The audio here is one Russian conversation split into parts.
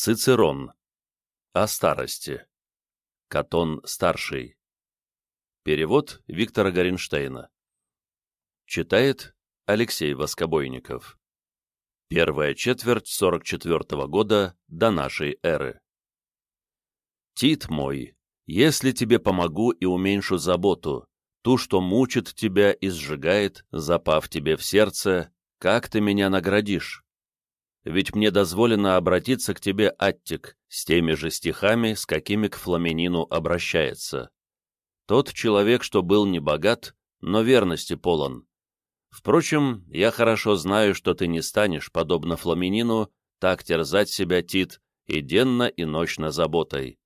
Цицерон. О старости. Катон старший. Перевод Виктора Горинштейна. Читает Алексей Воскобойников. Первая четверть 44 -го года до нашей эры. Тит мой, если тебе помогу и уменьшу заботу, ту, что мучит тебя и сжигает, запав тебе в сердце, как ты меня наградишь? Ведь мне дозволено обратиться к тебе, Аттик, с теми же стихами, с какими к Фламенину обращается. Тот человек, что был не богат, но верности полон. Впрочем, я хорошо знаю, что ты не станешь, подобно Фламенину, так терзать себя, Тит, и денно, и ночно заботой.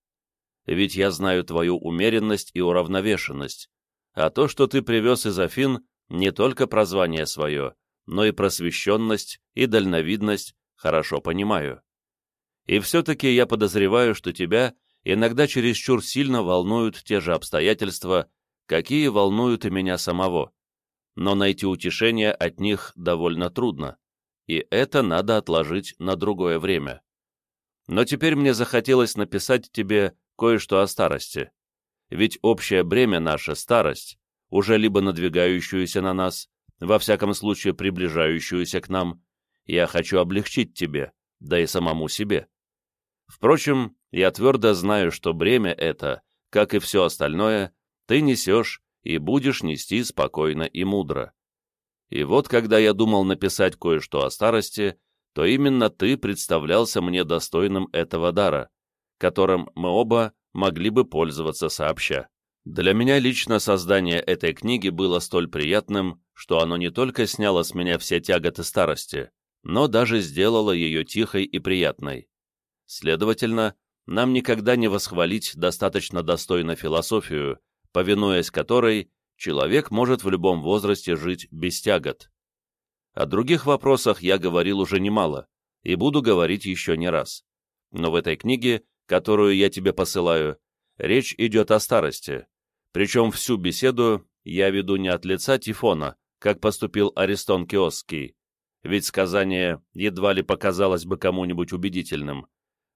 Ведь я знаю твою умеренность и уравновешенность, а то, что ты привез из Афин, не только прозвание свое, но и просвещенность, и дальновидность, хорошо понимаю. И все-таки я подозреваю, что тебя иногда чересчур сильно волнуют те же обстоятельства, какие волнуют и меня самого. Но найти утешение от них довольно трудно, и это надо отложить на другое время. Но теперь мне захотелось написать тебе кое-что о старости. Ведь общее бремя наша старость, уже либо надвигающуюся на нас, во всяком случае приближающуюся к нам, я хочу облегчить тебе, да и самому себе. Впрочем, я твердо знаю, что бремя это, как и все остальное, ты несешь и будешь нести спокойно и мудро. И вот, когда я думал написать кое-что о старости, то именно ты представлялся мне достойным этого дара, которым мы оба могли бы пользоваться сообща. Для меня лично создание этой книги было столь приятным, что оно не только сняло с меня все тяготы старости, но даже сделала ее тихой и приятной. Следовательно, нам никогда не восхвалить достаточно достойно философию, повинуясь которой человек может в любом возрасте жить без тягот. О других вопросах я говорил уже немало, и буду говорить еще не раз. Но в этой книге, которую я тебе посылаю, речь идет о старости, причем всю беседу я веду не от лица Тифона, как поступил Аристон Киосский, ведь сказание едва ли показалось бы кому-нибудь убедительным,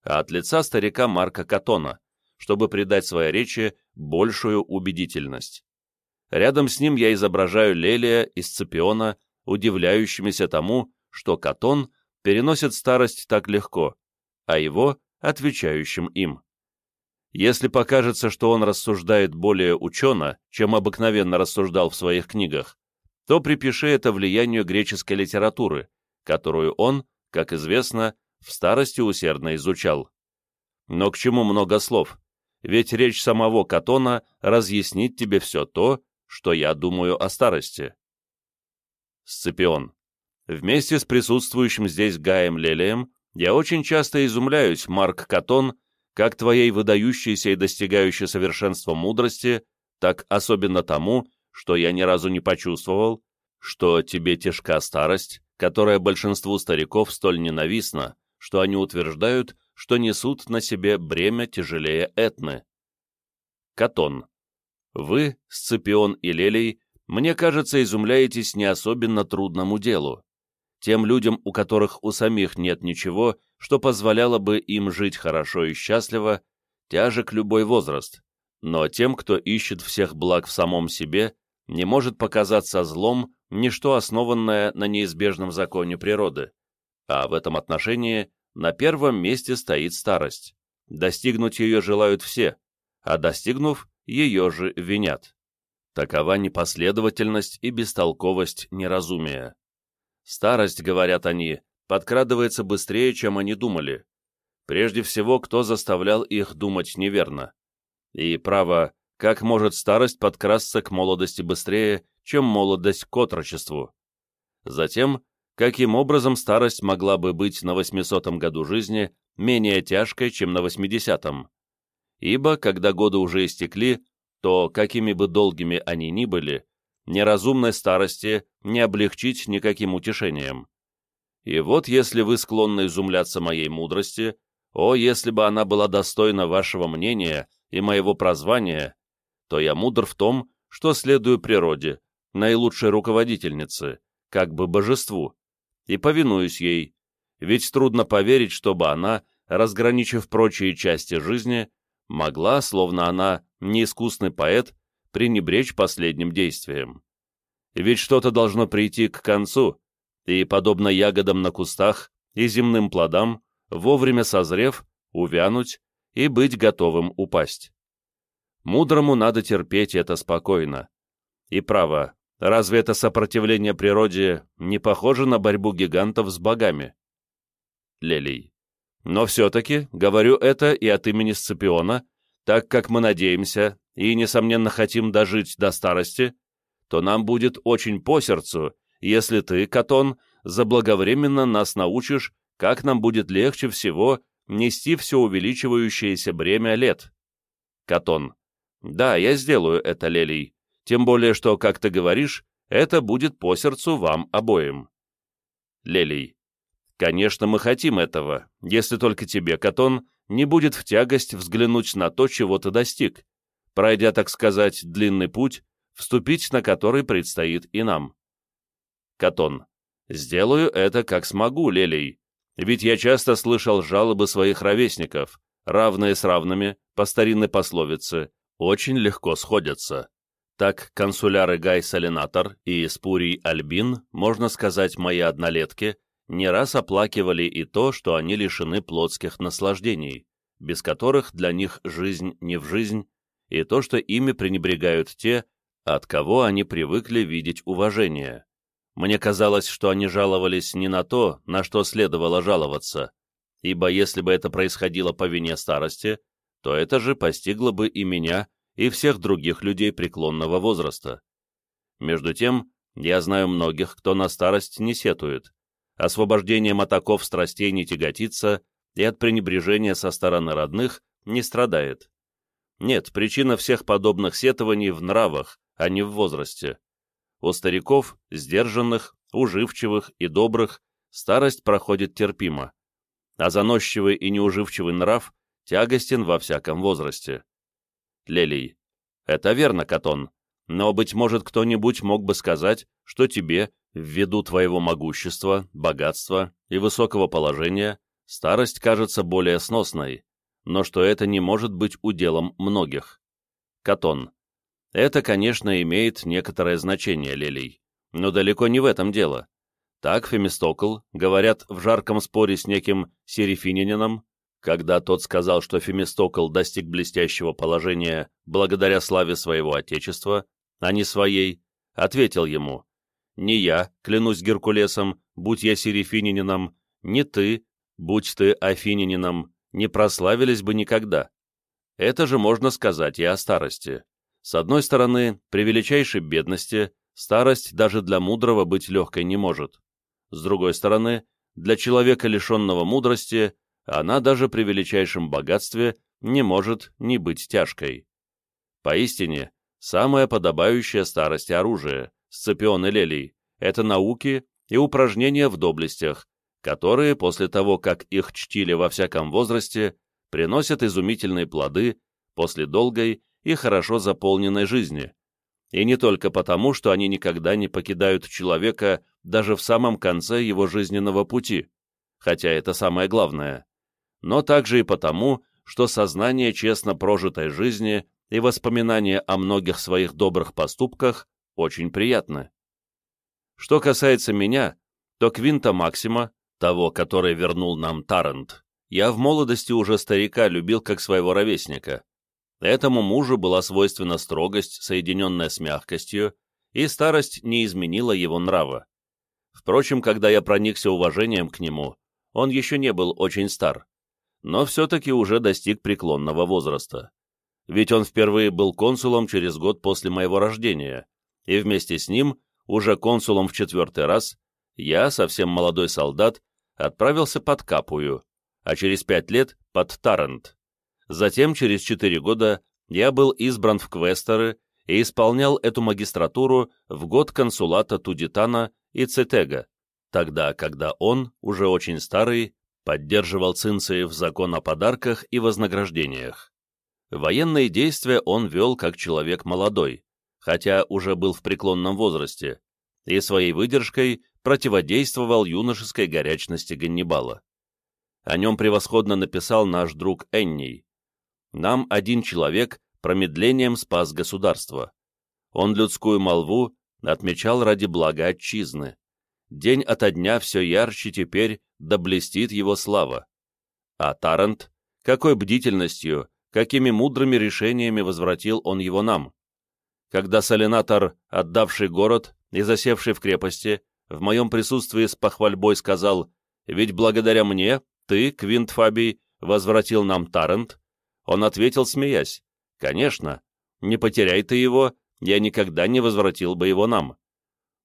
а от лица старика Марка Катона, чтобы придать своей речи большую убедительность. Рядом с ним я изображаю Лелия и Сципиона, удивляющимися тому, что Катон переносит старость так легко, а его — отвечающим им. Если покажется, что он рассуждает более учено, чем обыкновенно рассуждал в своих книгах, то припиши это влиянию греческой литературы, которую он, как известно, в старости усердно изучал. Но к чему много слов? Ведь речь самого Катона разъяснит тебе все то, что я думаю о старости. Сципион. Вместе с присутствующим здесь Гаем Лелием я очень часто изумляюсь, Марк Катон, как твоей выдающейся и достигающей совершенства мудрости, так особенно тому, что я ни разу не почувствовал, что тебе тяжка старость, которая большинству стариков столь ненавистна, что они утверждают, что несут на себе бремя тяжелее Этны. Катон. Вы, Сципион и Лелий, мне кажется, изумляетесь не особенно трудному делу. Тем людям, у которых у самих нет ничего, что позволяло бы им жить хорошо и счастливо, тяжек любой возраст. Но тем, кто ищет всех благ в самом себе, не может показаться злом ничто основанное на неизбежном законе природы, а в этом отношении на первом месте стоит старость. Достигнуть ее желают все, а достигнув, ее же винят. Такова непоследовательность и бестолковость неразумия. Старость, говорят они, подкрадывается быстрее, чем они думали. Прежде всего, кто заставлял их думать неверно. И, право, как может старость подкрасться к молодости быстрее, чем молодость к отрочеству? Затем, каким образом старость могла бы быть на 800-м году жизни менее тяжкой, чем на 80-м? Ибо, когда годы уже истекли, то, какими бы долгими они ни были, неразумной старости не облегчить никаким утешением. И вот если вы склонны изумляться моей мудрости, о, если бы она была достойна вашего мнения и моего прозвания, то я мудр в том, что следую природе, наилучшей руководительнице, как бы божеству, и повинуюсь ей, ведь трудно поверить, чтобы она, разграничив прочие части жизни, могла, словно она неискусный поэт, пренебречь последним действием. Ведь что-то должно прийти к концу, и, подобно ягодам на кустах и земным плодам, вовремя созрев, увянуть и быть готовым упасть. Мудрому надо терпеть это спокойно. И право, разве это сопротивление природе не похоже на борьбу гигантов с богами? Лелий. Но все-таки, говорю это и от имени Сципиона, так как мы надеемся и, несомненно, хотим дожить до старости, то нам будет очень по сердцу, если ты, Катон, заблаговременно нас научишь, как нам будет легче всего нести все увеличивающееся бремя лет. Катон. Да, я сделаю это, Лелий. Тем более, что, как ты говоришь, это будет по сердцу вам обоим. Лелий. Конечно, мы хотим этого, если только тебе, Катон, не будет в тягость взглянуть на то, чего ты достиг, пройдя, так сказать, длинный путь, вступить на который предстоит и нам. Катон. Сделаю это как смогу, Лелий, ведь я часто слышал жалобы своих ровесников, равные с равными, по старинной пословице, очень легко сходятся. Так консуляры Гай Салинатор и Спурий Альбин, можно сказать, мои однолетки, не раз оплакивали и то, что они лишены плотских наслаждений, без которых для них жизнь не в жизнь, и то, что ими пренебрегают те, от кого они привыкли видеть уважение. Мне казалось, что они жаловались не на то, на что следовало жаловаться, ибо если бы это происходило по вине старости, то это же постигло бы и меня, и всех других людей преклонного возраста. Между тем, я знаю многих, кто на старость не сетует, освобождением от оков страстей не тяготится и от пренебрежения со стороны родных не страдает. Нет, причина всех подобных сетований в нравах, а не в возрасте. У стариков, сдержанных, уживчивых и добрых, старость проходит терпимо, а заносчивый и неуживчивый нрав тягостен во всяком возрасте. Лелий. Это верно, Катон, но, быть может, кто-нибудь мог бы сказать, что тебе, ввиду твоего могущества, богатства и высокого положения, старость кажется более сносной, но что это не может быть уделом многих. Катон. Это, конечно, имеет некоторое значение, Лелий, но далеко не в этом дело. Так Фемистокл, говорят, в жарком споре с неким Серифининином, когда тот сказал, что Фемистокл достиг блестящего положения благодаря славе своего отечества, а не своей, ответил ему, «Не я, клянусь Геркулесом, будь я Серифининином, не ты, будь ты Афининином, не прославились бы никогда. Это же можно сказать и о старости. С одной стороны, при величайшей бедности старость даже для мудрого быть легкой не может. С другой стороны, для человека, лишенного мудрости, она даже при величайшем богатстве не может не быть тяжкой. Поистине, самая подобающая старость оружие, сципион и лелий, это науки и упражнения в доблестях, которые, после того, как их чтили во всяком возрасте, приносят изумительные плоды после долгой и хорошо заполненной жизни, и не только потому, что они никогда не покидают человека даже в самом конце его жизненного пути, хотя это самое главное, но также и потому, что сознание честно прожитой жизни и воспоминания о многих своих добрых поступках очень приятны. Что касается меня, то Квинта Максима, того, который вернул нам Таррент, я в молодости уже старика любил как своего ровесника, Этому мужу была свойственна строгость, соединенная с мягкостью, и старость не изменила его нрава. Впрочем, когда я проникся уважением к нему, он еще не был очень стар, но все-таки уже достиг преклонного возраста. Ведь он впервые был консулом через год после моего рождения, и вместе с ним, уже консулом в четвертый раз, я, совсем молодой солдат, отправился под Капую, а через пять лет под Тарент. Затем, через четыре года, я был избран в квесторы и исполнял эту магистратуру в год консулата Тудитана и Цетега, тогда, когда он, уже очень старый, поддерживал Цинциев закон о подарках и вознаграждениях. Военные действия он вел как человек молодой, хотя уже был в преклонном возрасте, и своей выдержкой противодействовал юношеской горячности Ганнибала. О нем превосходно написал наш друг Энний. Нам один человек промедлением спас государство. Он людскую молву отмечал ради блага отчизны. День ото дня все ярче теперь доблестит его слава. А Тарант, какой бдительностью, какими мудрыми решениями возвратил он его нам. Когда Салинатор, отдавший город и засевший в крепости, в моем присутствии с похвальбой сказал, «Ведь благодаря мне ты, Квинт Фабий, возвратил нам Тарант», он ответил, смеясь, «Конечно, не потеряй ты его, я никогда не возвратил бы его нам».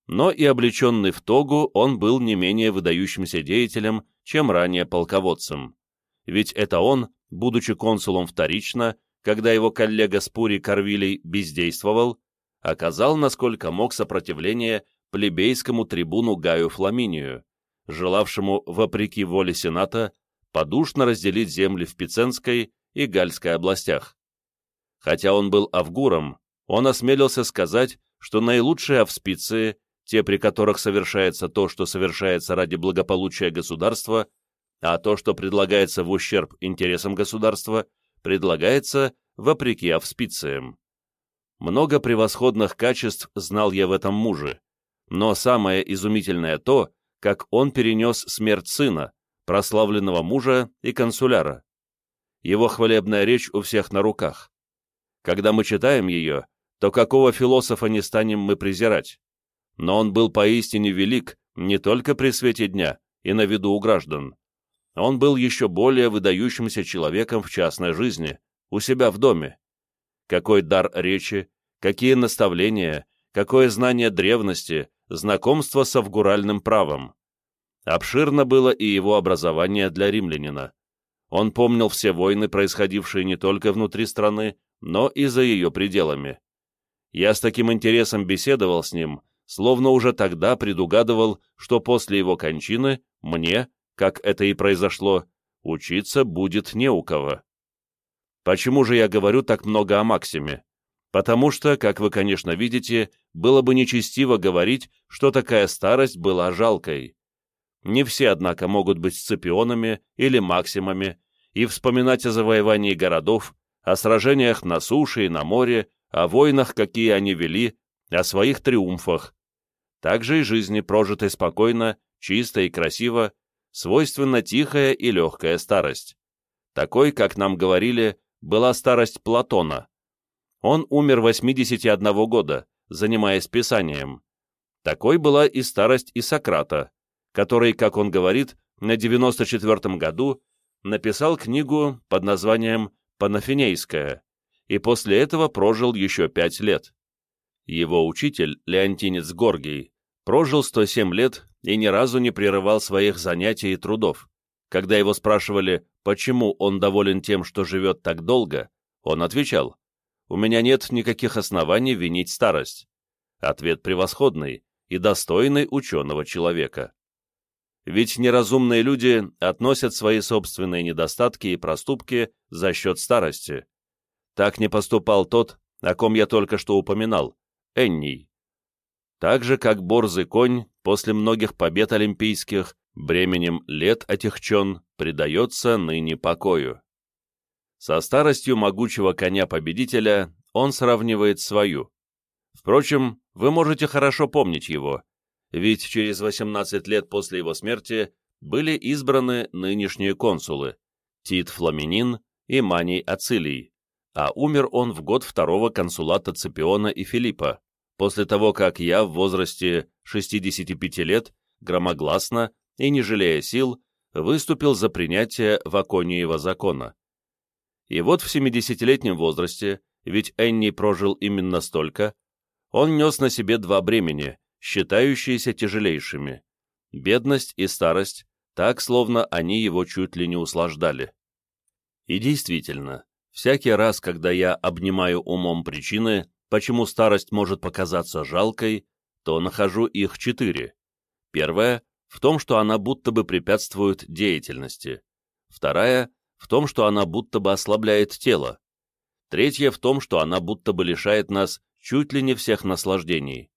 Но и облеченный в тогу он был не менее выдающимся деятелем, чем ранее полководцем. Ведь это он, будучи консулом вторично, когда его коллега Спури Корвилей бездействовал, оказал, насколько мог, сопротивление плебейскому трибуну Гаю Фламинию, желавшему, вопреки воле Сената, подушно разделить земли в Пиценской и Гальской областях. Хотя он был авгуром, он осмелился сказать, что наилучшие авспиции, те, при которых совершается то, что совершается ради благополучия государства, а то, что предлагается в ущерб интересам государства, предлагается вопреки авспициям. Много превосходных качеств знал я в этом муже, но самое изумительное то, как он перенес смерть сына, прославленного мужа и консуляра. Его хвалебная речь у всех на руках. Когда мы читаем ее, то какого философа не станем мы презирать? Но он был поистине велик не только при свете дня и на виду у граждан. Он был еще более выдающимся человеком в частной жизни, у себя в доме. Какой дар речи, какие наставления, какое знание древности, знакомство с авгуральным правом. Обширно было и его образование для римлянина. Он помнил все войны, происходившие не только внутри страны, но и за ее пределами. Я с таким интересом беседовал с ним, словно уже тогда предугадывал, что после его кончины мне, как это и произошло, учиться будет не у кого. Почему же я говорю так много о Максиме? Потому что, как вы, конечно, видите, было бы нечестиво говорить, что такая старость была жалкой. Не все, однако, могут быть сципионами или максимами и вспоминать о завоевании городов, о сражениях на суше и на море, о войнах, какие они вели, о своих триумфах. Также и жизни, прожитой спокойно, чисто и красиво, свойственна тихая и легкая старость. Такой, как нам говорили, была старость Платона. Он умер 81 года, занимаясь писанием. Такой была и старость и Сократа, который, как он говорит, на 94 году написал книгу под названием «Панафинейская» и после этого прожил еще пять лет. Его учитель, Леонтинец Горгий, прожил 107 лет и ни разу не прерывал своих занятий и трудов. Когда его спрашивали, почему он доволен тем, что живет так долго, он отвечал, «У меня нет никаких оснований винить старость». Ответ превосходный и достойный ученого человека. Ведь неразумные люди относят свои собственные недостатки и проступки за счет старости. Так не поступал тот, о ком я только что упоминал, Энний. Так же, как борзый конь после многих побед олимпийских бременем лет отягчен, предается ныне покою. Со старостью могучего коня-победителя он сравнивает свою. Впрочем, вы можете хорошо помнить его, ведь через 18 лет после его смерти были избраны нынешние консулы Тит Фламинин и Маний Ацилий, а умер он в год второго консулата Цепиона и Филиппа, после того, как я в возрасте 65 лет громогласно и, не жалея сил, выступил за принятие Вакониева закона. И вот в 70-летнем возрасте, ведь Энни прожил именно столько, он нес на себе два бремени, считающиеся тяжелейшими — бедность и старость, так, словно они его чуть ли не услаждали. И действительно, всякий раз, когда я обнимаю умом причины, почему старость может показаться жалкой, то нахожу их четыре. Первое — в том, что она будто бы препятствует деятельности. Вторая — в том, что она будто бы ослабляет тело. Третья — в том, что она будто бы лишает нас чуть ли не всех наслаждений.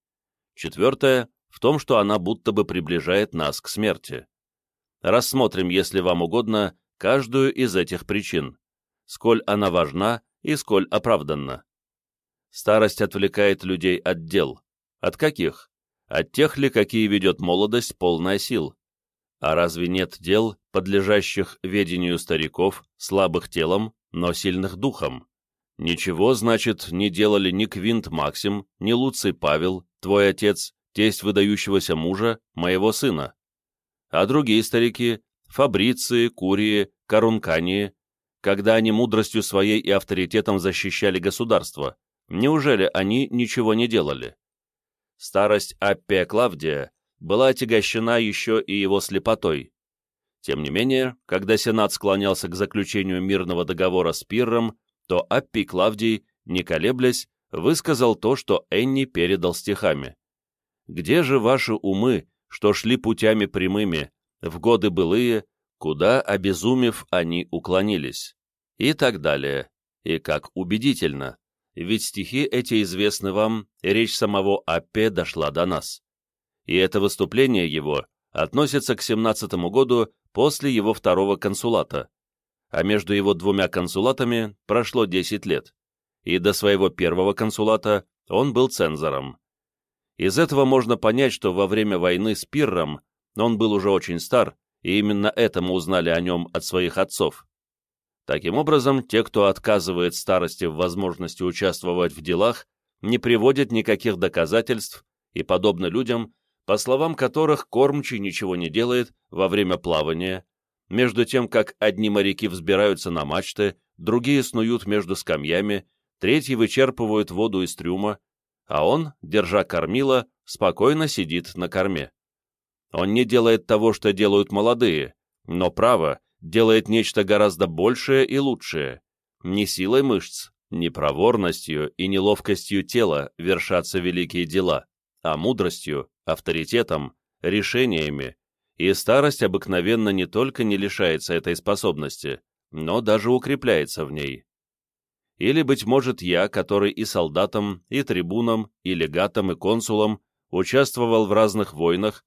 Четвертое — в том, что она будто бы приближает нас к смерти. рассмотрим, если вам угодно, каждую из этих причин, сколь она важна и сколь оправданна. Старость отвлекает людей от дел. От каких? От тех ли, какие ведет молодость, полная сил? А разве нет дел, подлежащих ведению стариков, слабых телом, но сильных духом? Ничего, значит, не делали ни Квинт Максим, ни Луций Павел, твой отец, тесть выдающегося мужа, моего сына. А другие старики, Фабриции, Курии, Корункании, когда они мудростью своей и авторитетом защищали государство, неужели они ничего не делали? Старость Аппия Клавдия была отягощена еще и его слепотой. Тем не менее, когда Сенат склонялся к заключению мирного договора с Пирром, то Аппий Клавдий, не колеблясь, высказал то, что Энни передал стихами. «Где же ваши умы, что шли путями прямыми, в годы былые, куда, обезумев, они уклонились?» И так далее. И как убедительно. Ведь стихи эти известны вам, и речь самого Аппе дошла до нас. И это выступление его относится к 17 году после его второго консулата, а между его двумя консулатами прошло 10 лет, и до своего первого консулата он был цензором. Из этого можно понять, что во время войны с Пирром он был уже очень стар, и именно это мы узнали о нем от своих отцов. Таким образом, те, кто отказывает старости в возможности участвовать в делах, не приводят никаких доказательств и, подобно людям, по словам которых кормчий ничего не делает во время плавания, между тем, как одни моряки взбираются на мачты, другие снуют между скамьями, третьи вычерпывают воду из трюма, а он, держа кормила, спокойно сидит на корме. Он не делает того, что делают молодые, но право делает нечто гораздо большее и лучшее. Не силой мышц, не проворностью и не ловкостью тела вершатся великие дела, а мудростью, авторитетом, решениями, и старость обыкновенно не только не лишается этой способности, но даже укрепляется в ней. Или, быть может, я, который и солдатом, и трибуном, и легатом, и консулом участвовал в разных войнах,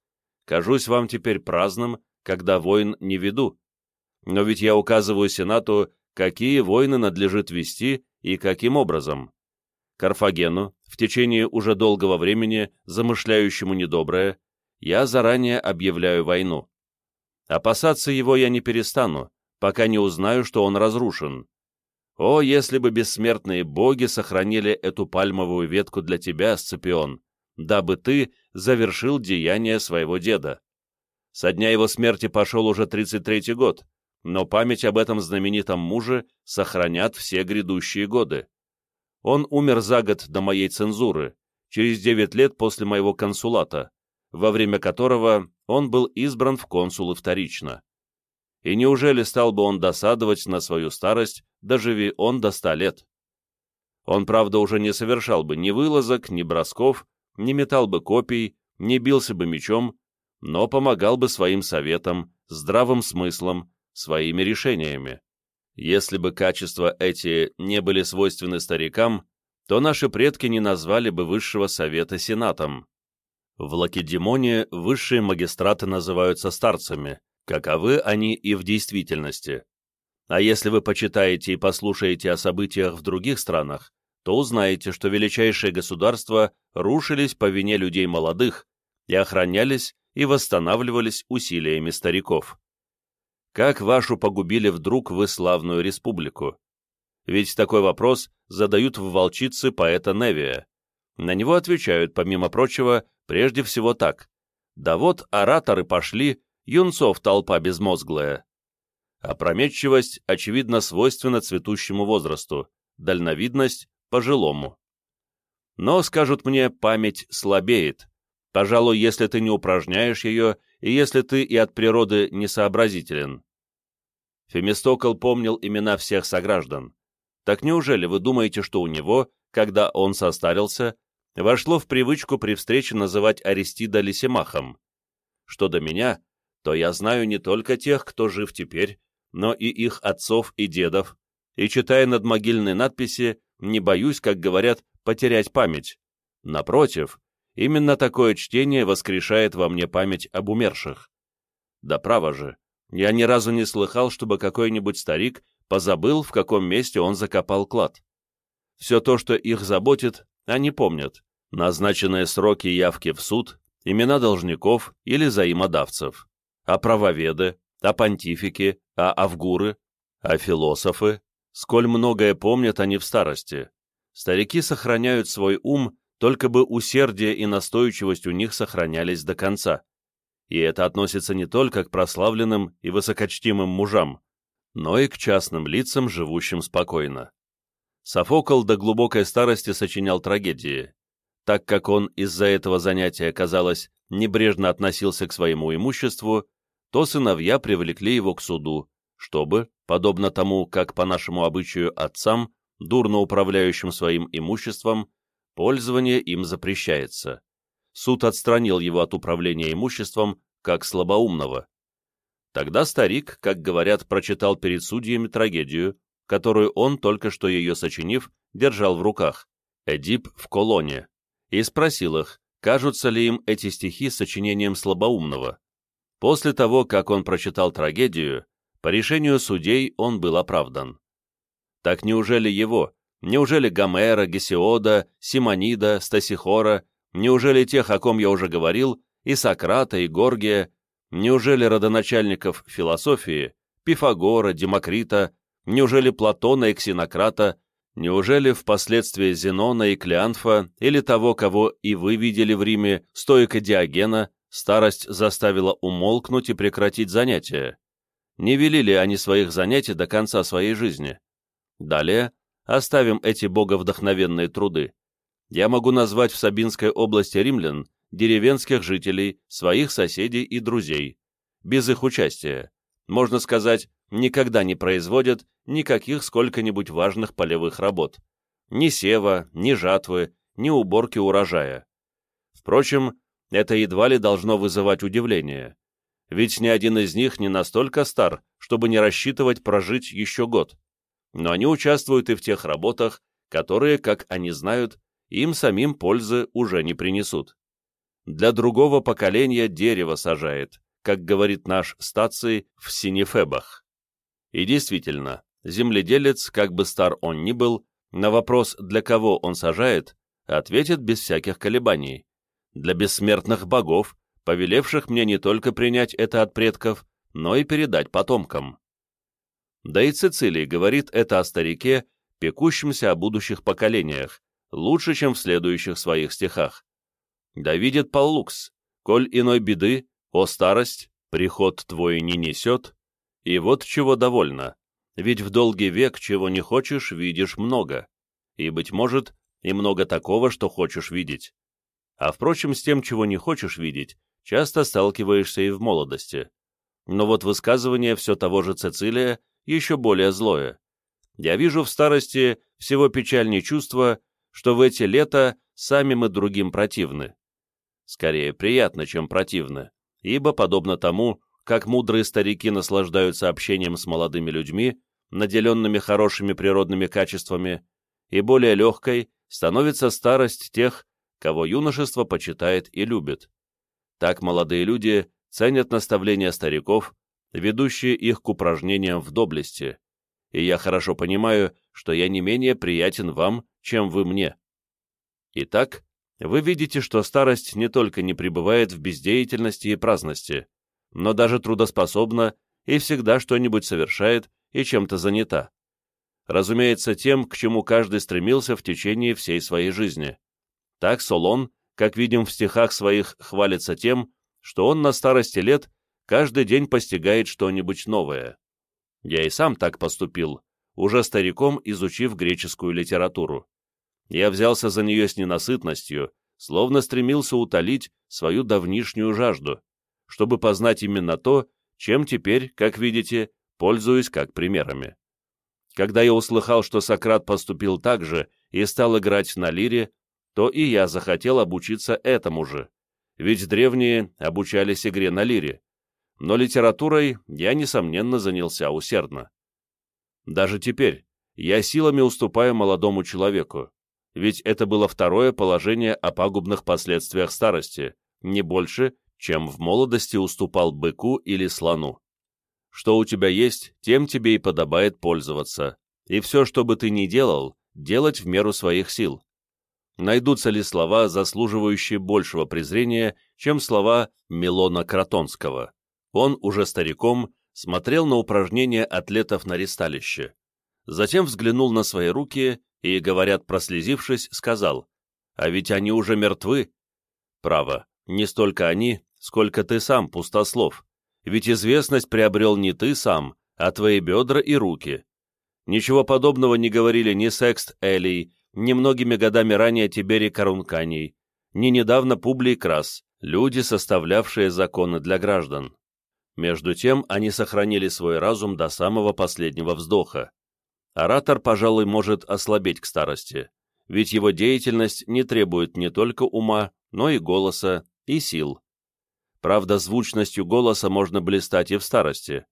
кажусь вам теперь праздным, когда войн не веду. Но ведь я указываю Сенату, какие войны надлежит вести и каким образом. Карфагену, в течение уже долгого времени замышляющему недоброе, я заранее объявляю войну. Опасаться его я не перестану, пока не узнаю, что он разрушен. О, если бы бессмертные боги сохранили эту пальмовую ветку для тебя, Сципион, дабы ты завершил деяние своего деда. Со дня его смерти пошел уже 33-й год, но память об этом знаменитом муже сохранят все грядущие годы. Он умер за год до моей цензуры, через девять лет после моего консулата, во время которого он был избран в консулы вторично. И неужели стал бы он досадовать на свою старость, доживи он до ста лет? Он, правда, уже не совершал бы ни вылазок, ни бросков, не метал бы копий, не бился бы мечом, но помогал бы своим советам, здравым смыслом, своими решениями. Если бы качества эти не были свойственны старикам, то наши предки не назвали бы высшего совета сенатом. В Лакедемоне высшие магистраты называются старцами, каковы они и в действительности. А если вы почитаете и послушаете о событиях в других странах, то узнаете, что величайшие государства рушились по вине людей молодых и охранялись и восстанавливались усилиями стариков. Как вашу погубили вдруг вы славную республику? Ведь такой вопрос задают в волчице поэта Невия. На него отвечают, помимо прочего, прежде всего так. Да вот ораторы пошли, юнцов толпа безмозглая. Опрометчивость, очевидно, свойственна цветущему возрасту, дальновидность — пожилому. Но, скажут мне, память слабеет. Пожалуй, если ты не упражняешь ее, и если ты и от природы несообразителен. Фемистокл помнил имена всех сограждан. Так неужели вы думаете, что у него, когда он состарился, вошло в привычку при встрече называть Аристида Лисимахом? Что до меня, то я знаю не только тех, кто жив теперь, но и их отцов и дедов, и, читая надмогильные надписи, не боюсь, как говорят, потерять память. Напротив, именно такое чтение воскрешает во мне память об умерших. Да право же, я ни разу не слыхал, чтобы какой-нибудь старик позабыл, в каком месте он закопал клад. Все то, что их заботит, они помнят. Назначенные сроки явки в суд, имена должников или взаимодавцев, а правоведы, а понтифики, а авгуры, а философы, сколь многое помнят они в старости. Старики сохраняют свой ум, только бы усердие и настойчивость у них сохранялись до конца. И это относится не только к прославленным и высокочтимым мужам, но и к частным лицам, живущим спокойно. Софокл до глубокой старости сочинял трагедии. Так как он из-за этого занятия, казалось, небрежно относился к своему имуществу, то сыновья привлекли его к суду, чтобы, подобно тому, как по нашему обычаю отцам, дурно управляющим своим имуществом, пользование им запрещается. Суд отстранил его от управления имуществом, как слабоумного. Тогда старик, как говорят, прочитал перед судьями трагедию, которую он, только что ее сочинив, держал в руках, «Эдип в колоне», и спросил их, кажутся ли им эти стихи сочинением слабоумного. После того, как он прочитал трагедию, по решению судей он был оправдан. Так неужели его, неужели Гомера, Гесиода, Симонида, Стасихора, неужели тех, о ком я уже говорил, и Сократа, и Горгия, неужели родоначальников философии, Пифагора, Демокрита, Неужели Платона и Ксенократа, неужели впоследствии Зенона и Клеанфа, или того, кого и вы видели в Риме, стоика Диогена, старость заставила умолкнуть и прекратить занятия? Не вели ли они своих занятий до конца своей жизни? Далее оставим эти боговдохновенные труды. Я могу назвать в Сабинской области римлян, деревенских жителей, своих соседей и друзей, без их участия. Можно сказать, никогда не производят никаких сколько-нибудь важных полевых работ. Ни сева, ни жатвы, ни уборки урожая. Впрочем, это едва ли должно вызывать удивление. Ведь ни один из них не настолько стар, чтобы не рассчитывать прожить еще год. Но они участвуют и в тех работах, которые, как они знают, им самим пользы уже не принесут. Для другого поколения дерево сажает, как говорит наш стаций в Синефебах. И действительно, земледелец, как бы стар он ни был, на вопрос, для кого он сажает, ответит без всяких колебаний. Для бессмертных богов, повелевших мне не только принять это от предков, но и передать потомкам. Да и Цицилий говорит это о старике, пекущемся о будущих поколениях, лучше, чем в следующих своих стихах. Да видит Паллукс, коль иной беды, о старость, приход твой не несет, и вот чего довольно, ведь в долгий век чего не хочешь, видишь много, и, быть может, и много такого, что хочешь видеть. А, впрочем, с тем, чего не хочешь видеть, часто сталкиваешься и в молодости. Но вот высказывание все того же Цицилия еще более злое. Я вижу в старости всего печальнее чувство, что в эти лета сами мы другим противны. Скорее приятно, чем противно, ибо, подобно тому, как мудрые старики наслаждаются общением с молодыми людьми, наделенными хорошими природными качествами, и более легкой становится старость тех, кого юношество почитает и любит. Так молодые люди ценят наставления стариков, ведущие их к упражнениям в доблести, и я хорошо понимаю, что я не менее приятен вам, чем вы мне. Итак, вы видите, что старость не только не пребывает в бездеятельности и праздности, но даже трудоспособна и всегда что-нибудь совершает и чем-то занята. Разумеется, тем, к чему каждый стремился в течение всей своей жизни. Так Солон, как видим в стихах своих, хвалится тем, что он на старости лет каждый день постигает что-нибудь новое. Я и сам так поступил, уже стариком изучив греческую литературу. Я взялся за нее с ненасытностью, словно стремился утолить свою давнишнюю жажду, чтобы познать именно то, чем теперь, как видите, пользуюсь как примерами. Когда я услыхал, что Сократ поступил так же и стал играть на лире, то и я захотел обучиться этому же, ведь древние обучались игре на лире, но литературой я, несомненно, занялся усердно. Даже теперь я силами уступаю молодому человеку, ведь это было второе положение о пагубных последствиях старости, не больше, чем в молодости уступал быку или слону. что у тебя есть, тем тебе и подобает пользоваться, и все, что бы ты ни делал, делать в меру своих сил. Найдутся ли слова, заслуживающие большего презрения, чем слова Милона Кротонского? Он, уже стариком, смотрел на упражнения атлетов на ристалище. Затем взглянул на свои руки и, говорят, прослезившись, сказал, «А ведь они уже мертвы». Право, не столько они, сколько ты сам, пустослов. Ведь известность приобрел не ты сам, а твои бедра и руки. Ничего подобного не говорили ни Секст Элий, ни многими годами ранее Тиберий Корунканий, ни недавно Публий Крас, люди, составлявшие законы для граждан. Между тем они сохранили свой разум до самого последнего вздоха. Оратор, пожалуй, может ослабеть к старости, ведь его деятельность не требует не только ума, но и голоса, и сил. Правда, звучностью голоса можно блистать и в старости.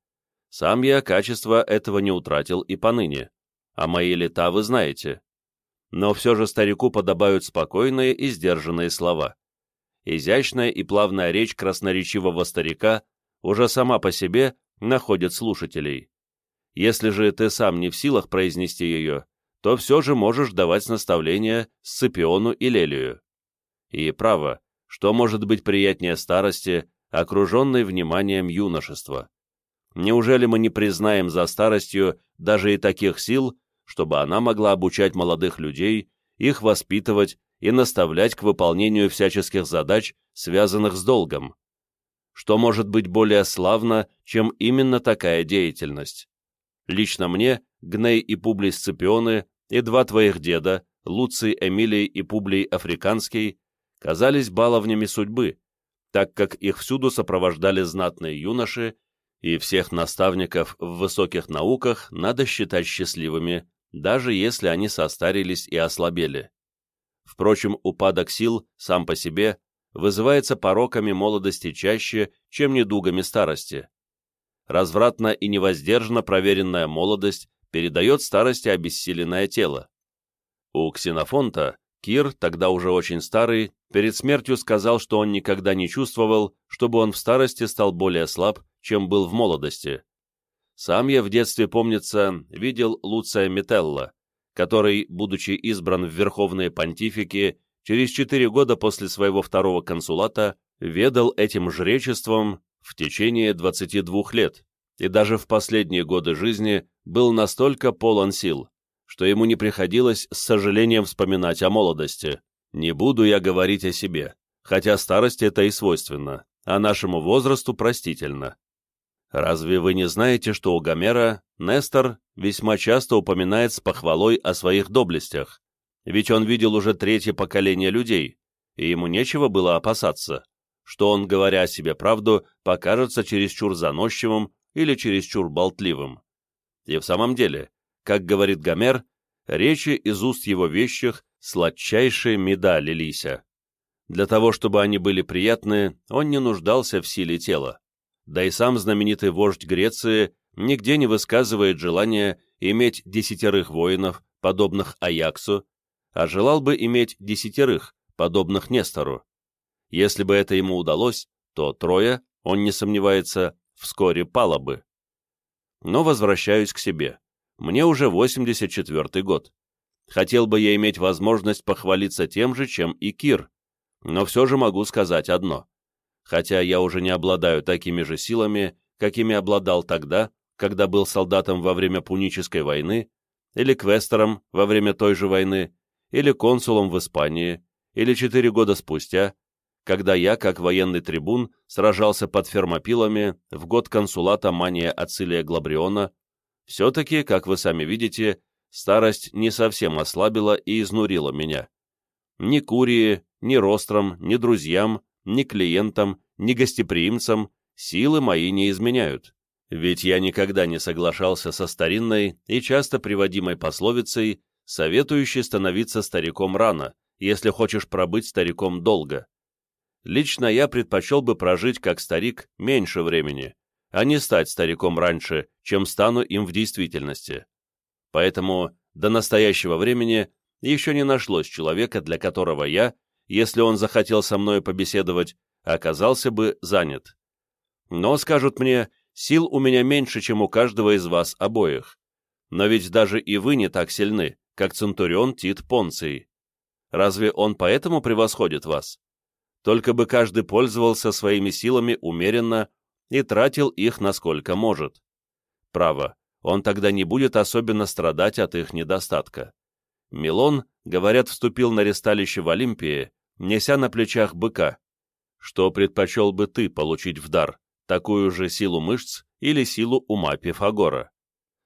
Сам я качество этого не утратил и поныне, а мои лета вы знаете. Но все же старику подобают спокойные и сдержанные слова. Изящная и плавная речь красноречивого старика уже сама по себе находит слушателей. Если же ты сам не в силах произнести ее, то все же можешь давать наставления Сципиону и Лелию. И право, что может быть приятнее старости, окруженной вниманием юношества? Неужели мы не признаем за старостью даже и таких сил, чтобы она могла обучать молодых людей, их воспитывать и наставлять к выполнению всяческих задач, связанных с долгом? Что может быть более славно, чем именно такая деятельность? Лично мне, Гней и Публий Сципионы, и два твоих деда, Луций Эмилий и Публий Африканский, казались баловнями судьбы, так как их всюду сопровождали знатные юноши, и всех наставников в высоких науках надо считать счастливыми, даже если они состарились и ослабели. Впрочем, упадок сил сам по себе вызывается пороками молодости чаще, чем недугами старости. Развратно и невоздержанно проверенная молодость передает старости обессиленное тело. У Ксенофонта Кир, тогда уже очень старый, перед смертью сказал, что он никогда не чувствовал, чтобы он в старости стал более слаб, чем был в молодости. Сам я в детстве, помнится, видел Луция Метелла, который, будучи избран в верховные понтифики, через четыре года после своего второго консулата ведал этим жречеством в течение 22 лет, и даже в последние годы жизни был настолько полон сил, что ему не приходилось с сожалением вспоминать о молодости. Не буду я говорить о себе, хотя старость это и свойственно, а нашему возрасту простительно. Разве вы не знаете, что у Гомера Нестор весьма часто упоминает с похвалой о своих доблестях? Ведь он видел уже третье поколение людей, и ему нечего было опасаться, что он, говоря о себе правду, покажется чересчур заносчивым или чересчур болтливым. И в самом деле, как говорит Гомер, речи из уст его вещих сладчайшие меда лилися. Для того, чтобы они были приятны, он не нуждался в силе тела. Да и сам знаменитый вождь Греции нигде не высказывает желания иметь десятерых воинов, подобных Аяксу, а желал бы иметь десятерых, подобных Нестору. Если бы это ему удалось, то трое, он не сомневается, вскоре пало бы. Но возвращаюсь к себе. Мне уже 84 год. Хотел бы я иметь возможность похвалиться тем же, чем и Кир, но все же могу сказать одно. Хотя я уже не обладаю такими же силами, какими обладал тогда, когда был солдатом во время Пунической войны, или квестором во время той же войны, или консулом в Испании, или четыре года спустя, когда я, как военный трибун, сражался под Фермопилами в год консулата Мания Ацилия Глабриона все-таки, как вы сами видите, старость не совсем ослабила и изнурила меня. Ни Курии, ни Рострам, ни друзьям, ни клиентам, ни гостеприимцам силы мои не изменяют. Ведь я никогда не соглашался со старинной и часто приводимой пословицей, советующей становиться стариком рано, если хочешь пробыть стариком долго. Лично я предпочел бы прожить как старик меньше времени, а не стать стариком раньше, чем стану им в действительности. Поэтому до настоящего времени еще не нашлось человека, для которого я, если он захотел со мной побеседовать, оказался бы занят. Но, скажут мне, Сил у меня меньше, чем у каждого из вас обоих. Но ведь даже и вы не так сильны, как Центурион Тит Понций. Разве он поэтому превосходит вас? Только бы каждый пользовался своими силами умеренно и тратил их насколько может. Право, он тогда не будет особенно страдать от их недостатка. Милон, говорят, вступил на ресталище в Олимпии, неся на плечах быка. Что предпочел бы ты получить в дар, такую же силу мышц или силу ума Пифагора?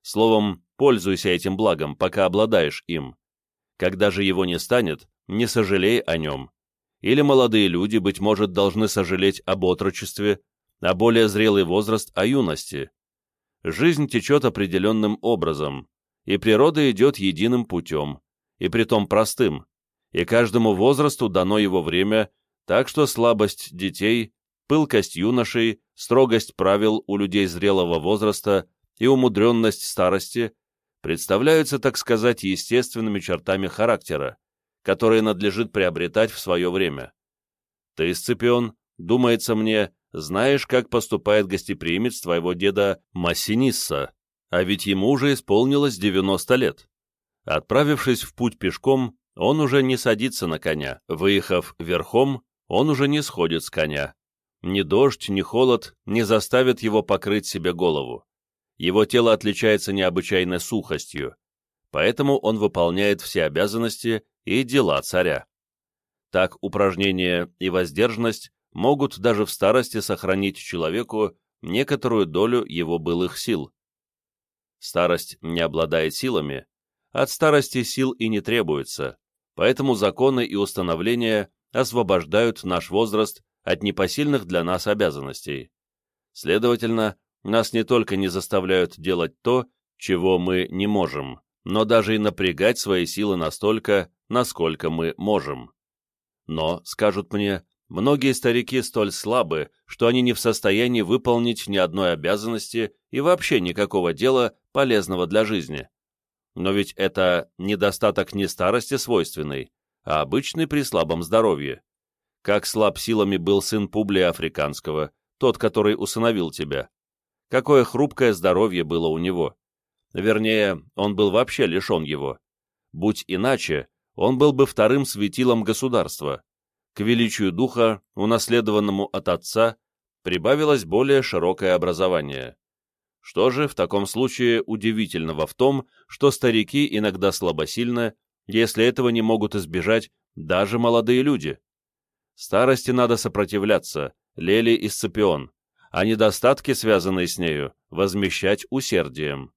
Словом, пользуйся этим благом, пока обладаешь им. Когда же его не станет, не сожалей о нем. Или молодые люди, быть может, должны сожалеть об отрочестве, а более зрелый возраст о юности. Жизнь течет определенным образом, и природа идет единым путем, и притом простым, и каждому возрасту дано его время, так что слабость детей, пылкость юношей, строгость правил у людей зрелого возраста и умудренность старости представляются, так сказать, естественными чертами характера, которые надлежит приобретать в свое время. Ты, Сципион, думается мне, знаешь, как поступает гостеприимец твоего деда Массинисса, а ведь ему уже исполнилось 90 лет. Отправившись в путь пешком, он уже не садится на коня, выехав верхом, он уже не сходит с коня. Ни дождь, ни холод не заставят его покрыть себе голову. Его тело отличается необычайной сухостью, поэтому он выполняет все обязанности и дела царя. Так упражнение и воздержанность могут даже в старости сохранить человеку некоторую долю его былых сил. Старость не обладает силами, от старости сил и не требуется, поэтому законы и установления освобождают наш возраст от непосильных для нас обязанностей. Следовательно, нас не только не заставляют делать то, чего мы не можем, но даже и напрягать свои силы настолько, насколько мы можем. Но, скажут мне, многие старики столь слабы, что они не в состоянии выполнить ни одной обязанности и вообще никакого дела, полезного для жизни. Но ведь это недостаток не старости свойственный, а обычный при слабом здоровье. Как слаб силами был сын Публия Африканского, тот, который усыновил тебя. Какое хрупкое здоровье было у него. Вернее, он был вообще лишен его. Будь иначе, он был бы вторым светилом государства. К величию духа, унаследованному от отца, прибавилось более широкое образование. Что же в таком случае удивительного в том, что старики иногда слабосильны, если этого не могут избежать даже молодые люди? Старости надо сопротивляться, Лели и Сципион, а недостатки, связанные с нею, возмещать усердием.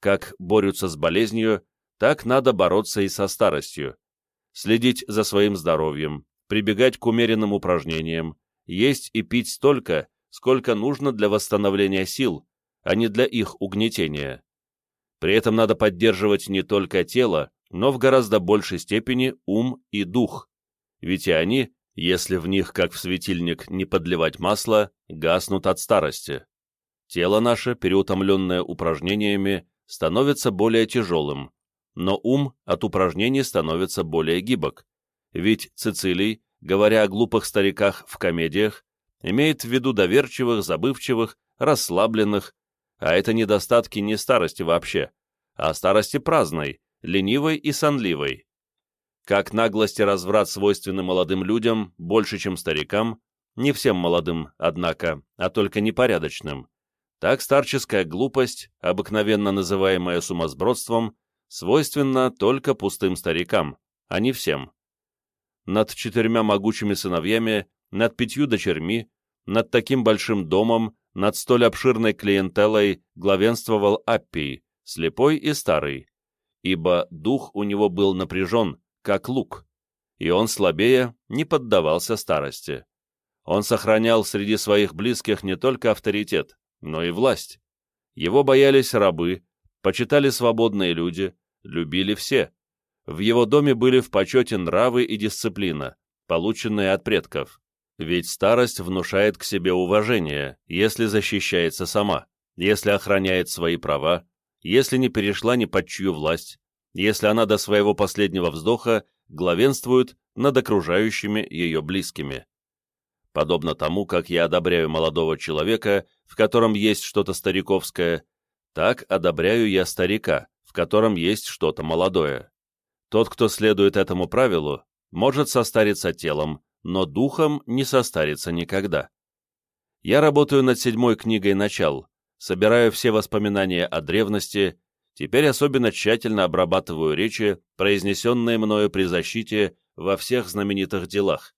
Как борются с болезнью, так надо бороться и со старостью. Следить за своим здоровьем, прибегать к умеренным упражнениям, есть и пить столько, сколько нужно для восстановления сил, а не для их угнетения. При этом надо поддерживать не только тело, но в гораздо большей степени ум и дух, ведь и они, если в них, как в светильник, не подливать масло, гаснут от старости. Тело наше, переутомленное упражнениями, становится более тяжелым, но ум от упражнений становится более гибок, ведь Цицилий, говоря о глупых стариках в комедиях, имеет в виду доверчивых, забывчивых, расслабленных, а это недостатки не старости вообще, а старости праздной, ленивой и сонливой. Как наглость и разврат свойственны молодым людям больше, чем старикам, не всем молодым, однако, а только непорядочным, так старческая глупость, обыкновенно называемая сумасбродством, свойственна только пустым старикам, а не всем. Над четырьмя могучими сыновьями, над пятью дочерьми, над таким большим домом над столь обширной клиентелой главенствовал Аппий, слепой и старый, ибо дух у него был напряжен, как лук, и он слабее не поддавался старости. Он сохранял среди своих близких не только авторитет, но и власть. Его боялись рабы, почитали свободные люди, любили все. В его доме были в почете нравы и дисциплина, полученные от предков. Ведь старость внушает к себе уважение, если защищается сама, если охраняет свои права, если не перешла ни под чью власть, если она до своего последнего вздоха главенствует над окружающими ее близкими. Подобно тому, как я одобряю молодого человека, в котором есть что-то стариковское, так одобряю я старика, в котором есть что-то молодое. Тот, кто следует этому правилу, может состариться телом, но духом не состарится никогда. Я работаю над седьмой книгой «Начал», собираю все воспоминания о древности, теперь особенно тщательно обрабатываю речи, произнесенные мною при защите во всех знаменитых делах.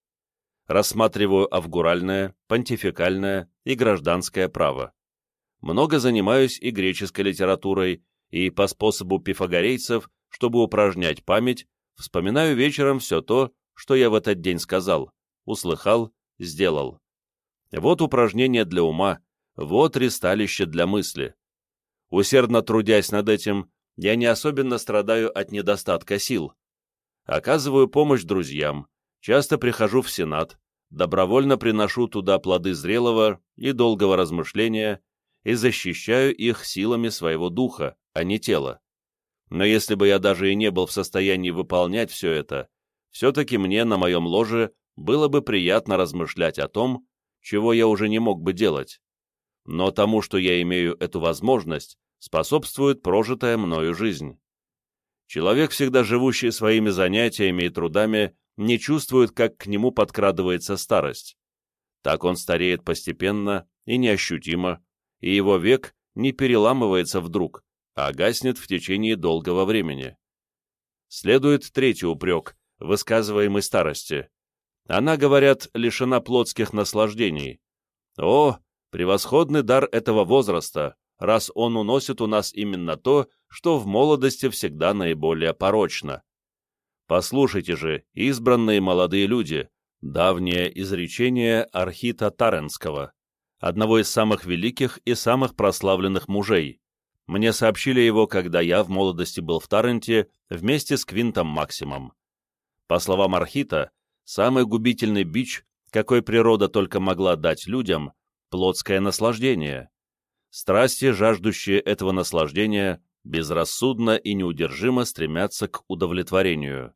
Рассматриваю авгуральное, понтификальное и гражданское право. Много занимаюсь и греческой литературой, и по способу пифагорейцев, чтобы упражнять память, вспоминаю вечером все то, что я в этот день сказал, услыхал, сделал. Вот упражнение для ума, вот ристалище для мысли. Усердно трудясь над этим, я не особенно страдаю от недостатка сил. Оказываю помощь друзьям, часто прихожу в Сенат, добровольно приношу туда плоды зрелого и долгого размышления и защищаю их силами своего духа, а не тела. Но если бы я даже и не был в состоянии выполнять все это, все-таки мне на моем ложе было бы приятно размышлять о том, чего я уже не мог бы делать. Но тому, что я имею эту возможность, способствует прожитая мною жизнь. Человек, всегда живущий своими занятиями и трудами, не чувствует, как к нему подкрадывается старость. Так он стареет постепенно и неощутимо, и его век не переламывается вдруг, а гаснет в течение долгого времени. Следует третий упрек, высказываемый старости. Она, говорят, лишена плотских наслаждений. О, превосходный дар этого возраста, раз он уносит у нас именно то, что в молодости всегда наиболее порочно. Послушайте же, избранные молодые люди, давнее изречение Архита Таренского, одного из самых великих и самых прославленных мужей. Мне сообщили его, когда я в молодости был в Таренте вместе с Квинтом Максимом. По словам Архита, самый губительный бич, какой природа только могла дать людям, плотское наслаждение. Страсти, жаждущие этого наслаждения, безрассудно и неудержимо стремятся к удовлетворению.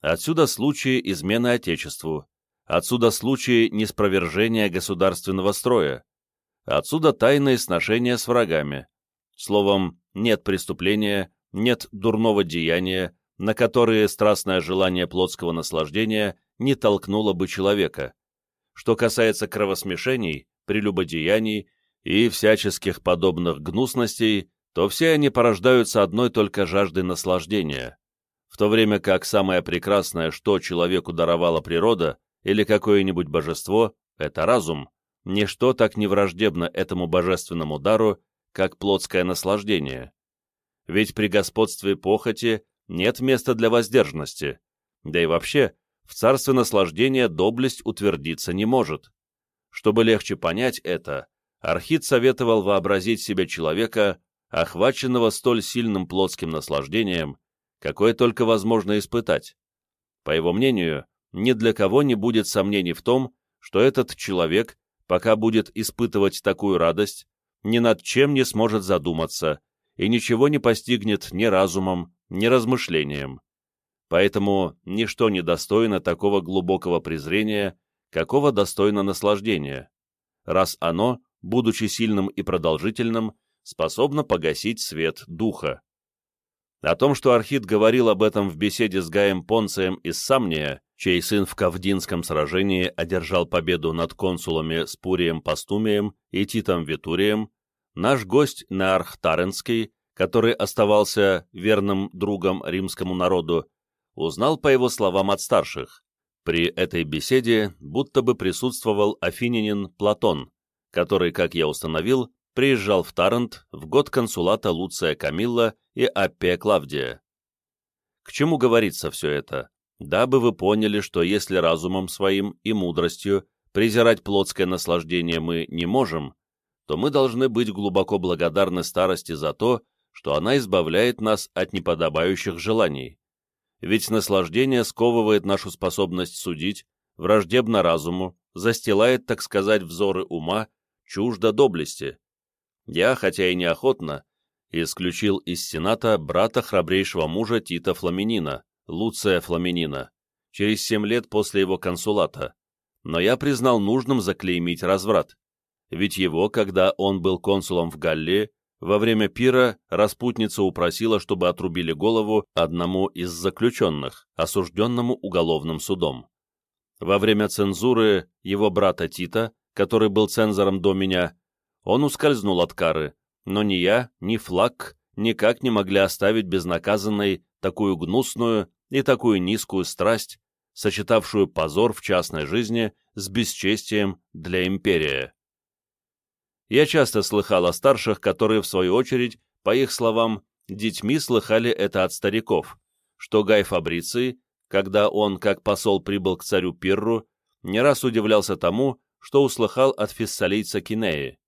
Отсюда случаи измены Отечеству, отсюда случаи неспровержения государственного строя, отсюда тайные сношения с врагами. Словом, нет преступления, нет дурного деяния, на которые страстное желание плотского наслаждения не толкнуло бы человека. Что касается кровосмешений, прелюбодеяний и всяческих подобных гнусностей, то все они порождаются одной только жаждой наслаждения, в то время как самое прекрасное, что человеку даровала природа или какое-нибудь божество, это разум, ничто так не враждебно этому божественному дару, как плотское наслаждение. Ведь при господстве похоти нет места для воздержанности, да и вообще, в царстве наслаждения доблесть утвердиться не может. Чтобы легче понять это, Архит советовал вообразить себе человека, охваченного столь сильным плотским наслаждением, какое только возможно испытать. По его мнению, ни для кого не будет сомнений в том, что этот человек, пока будет испытывать такую радость, ни над чем не сможет задуматься и ничего не постигнет ни разумом, ни размышлением. Поэтому ничто не достойно такого глубокого презрения, какого достойно наслаждения, раз оно, будучи сильным и продолжительным, способно погасить свет духа. О том, что Архит говорил об этом в беседе с Гаем Понцием из Самния, чей сын в Кавдинском сражении одержал победу над консулами Спурием Пастумием и Титом Витурием, наш гость Неарх Таренский, который оставался верным другом римскому народу, узнал по его словам от старших. При этой беседе будто бы присутствовал афинянин Платон, который, как я установил, приезжал в Тарант в год консулата Луция Камилла и Аппия Клавдия. К чему говорится все это? Дабы вы поняли, что если разумом своим и мудростью презирать плотское наслаждение мы не можем, то мы должны быть глубоко благодарны старости за то, что она избавляет нас от неподобающих желаний. Ведь наслаждение сковывает нашу способность судить, враждебно разуму, застилает, так сказать, взоры ума, чуждо доблести. Я, хотя и неохотно, исключил из Сената брата храбрейшего мужа Тита Фламинина, Луция Фламинина, через семь лет после его консулата, но я признал нужным заклеймить разврат. ведь его, когда он был консулом в Галлии, во время пира распутница упросила, чтобы отрубили голову одному из заключенных, осужденному уголовным судом. Во время цензуры его брата Тита, который был цензором до меня, он ускользнул от кары, но ни я, ни Флаг никак не могли оставить безнаказанной такую гнусную и такую низкую страсть, сочетавшую позор в частной жизни с бесчестием для империи. Я часто слыхал о старших, которые, в свою очередь, по их словам, детьми слыхали это от стариков, что Гай Фабриций, когда он, как посол, прибыл к царю Пирру, не раз удивлялся тому, что услыхал от фессалийца Кинеи,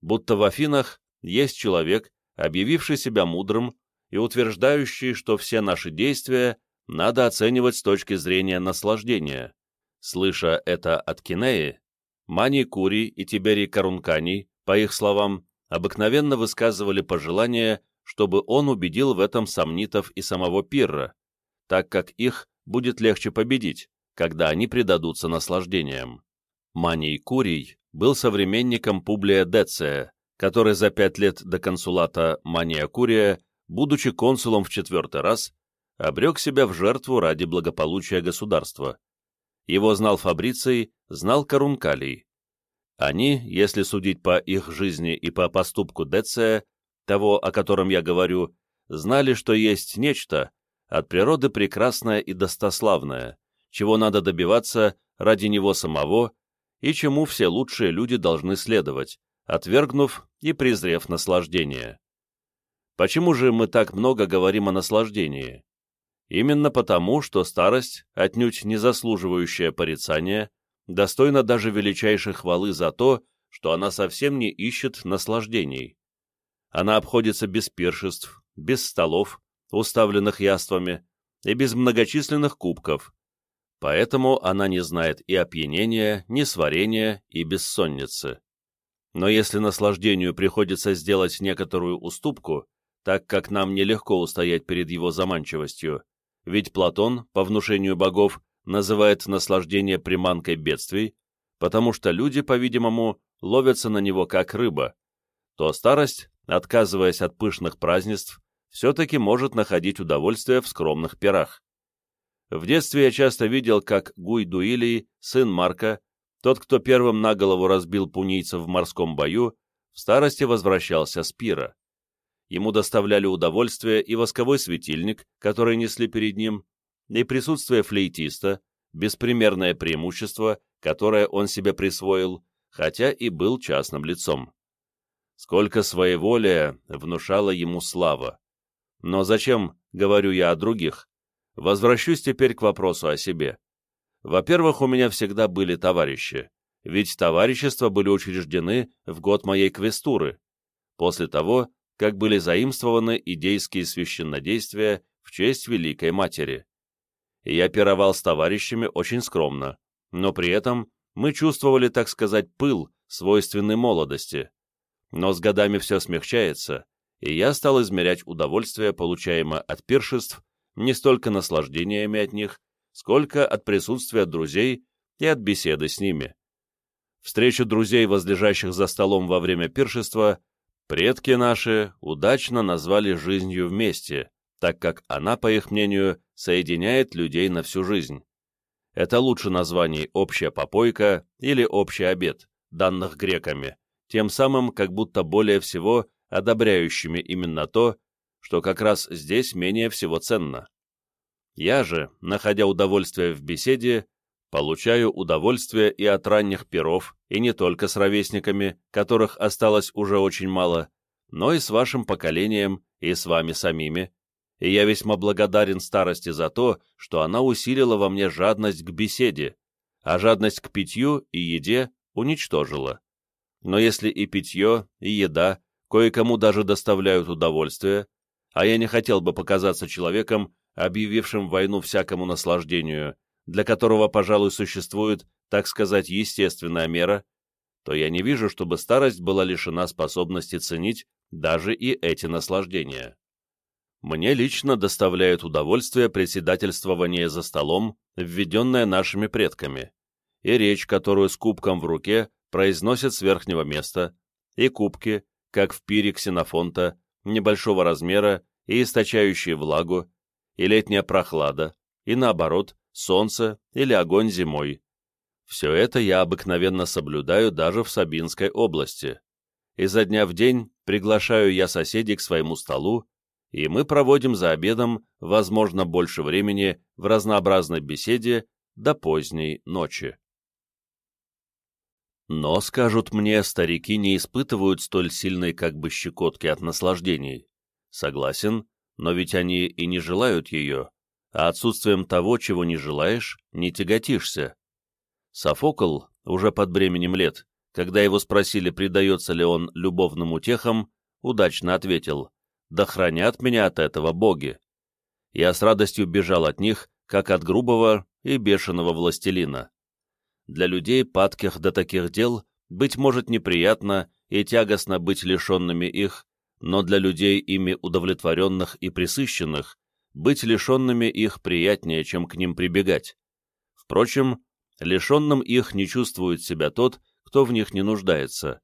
будто в Афинах есть человек, объявивший себя мудрым и утверждающий, что все наши действия надо оценивать с точки зрения наслаждения. Слыша это от Кинеи, Мани Кури и Тиберий Карунканий по их словам, обыкновенно высказывали пожелание, чтобы он убедил в этом сомнитов и самого Пирра, так как их будет легче победить, когда они предадутся наслаждениям. Маний Курий был современником Публия Деция, который за пять лет до консулата Мания Курия, будучи консулом в четвертый раз, обрек себя в жертву ради благополучия государства. Его знал Фабриций, знал Карункалий. Они, если судить по их жизни и по поступку Деция, того, о котором я говорю, знали, что есть нечто, от природы прекрасное и достославное, чего надо добиваться ради него самого и чему все лучшие люди должны следовать, отвергнув и презрев наслаждение. Почему же мы так много говорим о наслаждении? Именно потому, что старость, отнюдь не заслуживающая порицания, достойна даже величайшей хвалы за то, что она совсем не ищет наслаждений. Она обходится без пиршеств, без столов, уставленных яствами, и без многочисленных кубков. Поэтому она не знает и опьянения, ни сварения, и бессонницы. Но если наслаждению приходится сделать некоторую уступку, так как нам нелегко устоять перед его заманчивостью, ведь Платон, по внушению богов, называет наслаждение приманкой бедствий, потому что люди, по-видимому, ловятся на него как рыба, то старость, отказываясь от пышных празднеств, все-таки может находить удовольствие в скромных пирах. В детстве я часто видел, как Гуй Дуилий, сын Марка, тот, кто первым на голову разбил пунийцев в морском бою, в старости возвращался с пира. Ему доставляли удовольствие и восковой светильник, который несли перед ним, и присутствие флейтиста, беспримерное преимущество, которое он себе присвоил, хотя и был частным лицом. Сколько своеволия внушала ему слава. Но зачем, говорю я о других, возвращусь теперь к вопросу о себе. Во-первых, у меня всегда были товарищи, ведь товарищества были учреждены в год моей квестуры, после того, как были заимствованы идейские священнодействия в честь Великой Матери я пировал с товарищами очень скромно, но при этом мы чувствовали, так сказать, пыл, свойственный молодости. Но с годами все смягчается, и я стал измерять удовольствие, получаемое от пиршеств, не столько наслаждениями от них, сколько от присутствия друзей и от беседы с ними. Встречу друзей, возлежащих за столом во время пиршества, предки наши удачно назвали жизнью вместе, так как она, по их мнению, соединяет людей на всю жизнь. Это лучше названий «общая попойка» или «общий обед», данных греками, тем самым как будто более всего одобряющими именно то, что как раз здесь менее всего ценно. Я же, находя удовольствие в беседе, получаю удовольствие и от ранних перов, и не только с ровесниками, которых осталось уже очень мало, но и с вашим поколением и с вами самими, и я весьма благодарен старости за то, что она усилила во мне жадность к беседе, а жадность к питью и еде уничтожила. Но если и питье, и еда кое-кому даже доставляют удовольствие, а я не хотел бы показаться человеком, объявившим войну всякому наслаждению, для которого, пожалуй, существует, так сказать, естественная мера, то я не вижу, чтобы старость была лишена способности ценить даже и эти наслаждения. Мне лично доставляет удовольствие председательствование за столом, введенное нашими предками, и речь, которую с кубком в руке произносят с верхнего места, и кубки, как в пире ксенофонта, небольшого размера и источающие влагу, и летняя прохлада, и наоборот, солнце или огонь зимой. Все это я обыкновенно соблюдаю даже в Сабинской области. Изо дня в день приглашаю я соседей к своему столу, и мы проводим за обедом, возможно, больше времени в разнообразной беседе до поздней ночи. Но, скажут мне, старики не испытывают столь сильной как бы щекотки от наслаждений. Согласен, но ведь они и не желают ее, а отсутствием того, чего не желаешь, не тяготишься. Софокл, уже под бременем лет, когда его спросили, предается ли он любовным утехам, удачно ответил «Да хранят меня от этого боги». Я с радостью бежал от них, как от грубого и бешеного властелина. Для людей, падких до таких дел, быть может неприятно и тягостно быть лишенными их, но для людей, ими удовлетворенных и присыщенных, быть лишенными их приятнее, чем к ним прибегать. Впрочем, лишенным их не чувствует себя тот, кто в них не нуждается.